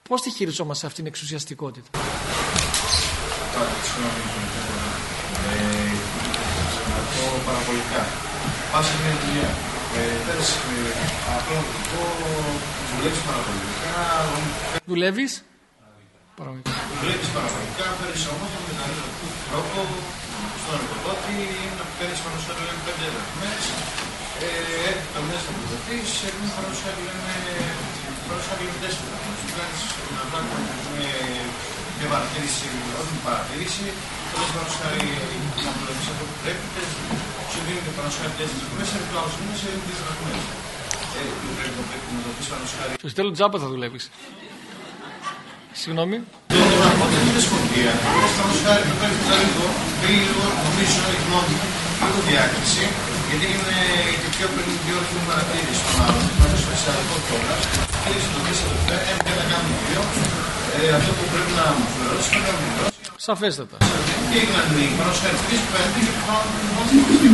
Πώς τη χειριζόμαστε αυτήν την εξουσιαστικότητα; παραπολικά. Πας σε μια δουλειά. Θέλεις απλό να το πω, δουλεύεις παραπολικά. Δουλεύεις; Παραπολικά. Δουλεύεις παραπολικά, φέρεις όμως με τον τρόπο στον εργοδότη να παίρνεις παραδοσιακά λένε πέντε δραχμές, ε, το μέσα να πληρωθείς, ενώ παραδοσιακά λένε παραδοσιακά λένε τέσσερα δραχμές. Κάνεις να βράχμα με μια παρατήρηση, όχι μια παρατήρηση, το λες παραδοσιακά να πληρωθείς αυτό που πρέπει, σου δίνουν και παραδοσιακά τέσσερα δραχμές, ενώ το άλλος σημείο σε δίνουν τέσσερα δραχμές. Ε, πρέπει να το πεις παραδοσιακά. Στο τέλο τζάμπα θα δουλεύεις. Συγγνώμη. Όταν είναι σκοτία, θα μου χάρη να κάνει το λίγο, λίγο, νομίζω, γνώμη, λίγο διάκριση, γιατί είναι και πιο πριν δύο ώρες μου παρατήρηση στον άλλον, να το σπεσιαλικό κιόλας, και στο μέσα εδώ πέρα, ένα και να κάνουμε δύο, αυτό που πρέπει να μου πληρώσει, να μου πληρώσει. Σαφέστατα. Και η γλανδί, πάνω σε αρχής που παίρνει και πάνω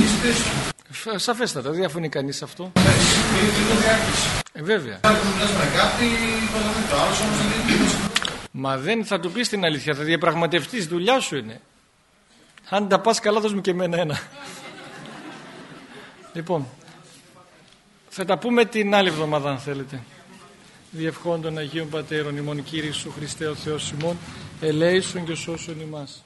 στην θέση του. Σαφέστατα, δεν διαφωνεί κανείς σε αυτό; Είναι λίγο διάκριση. Ε, βέβαια. Κάποιοι μιλάς με κάτι, είπαμε το άλλο, όμως δεν είναι Μα δεν θα του πεις την αλήθεια, θα διαπραγματευτείς, δουλειά σου είναι. Αν τα πας καλά δώσ' μου και εμένα ένα. λοιπόν, θα τα πούμε την άλλη εβδομάδα αν θέλετε. Διευχών των Αγίων Πατέρων ημών Κύριε Ιησού Χριστέ ο Θεός ημών ελέησον και σώσον ημάς.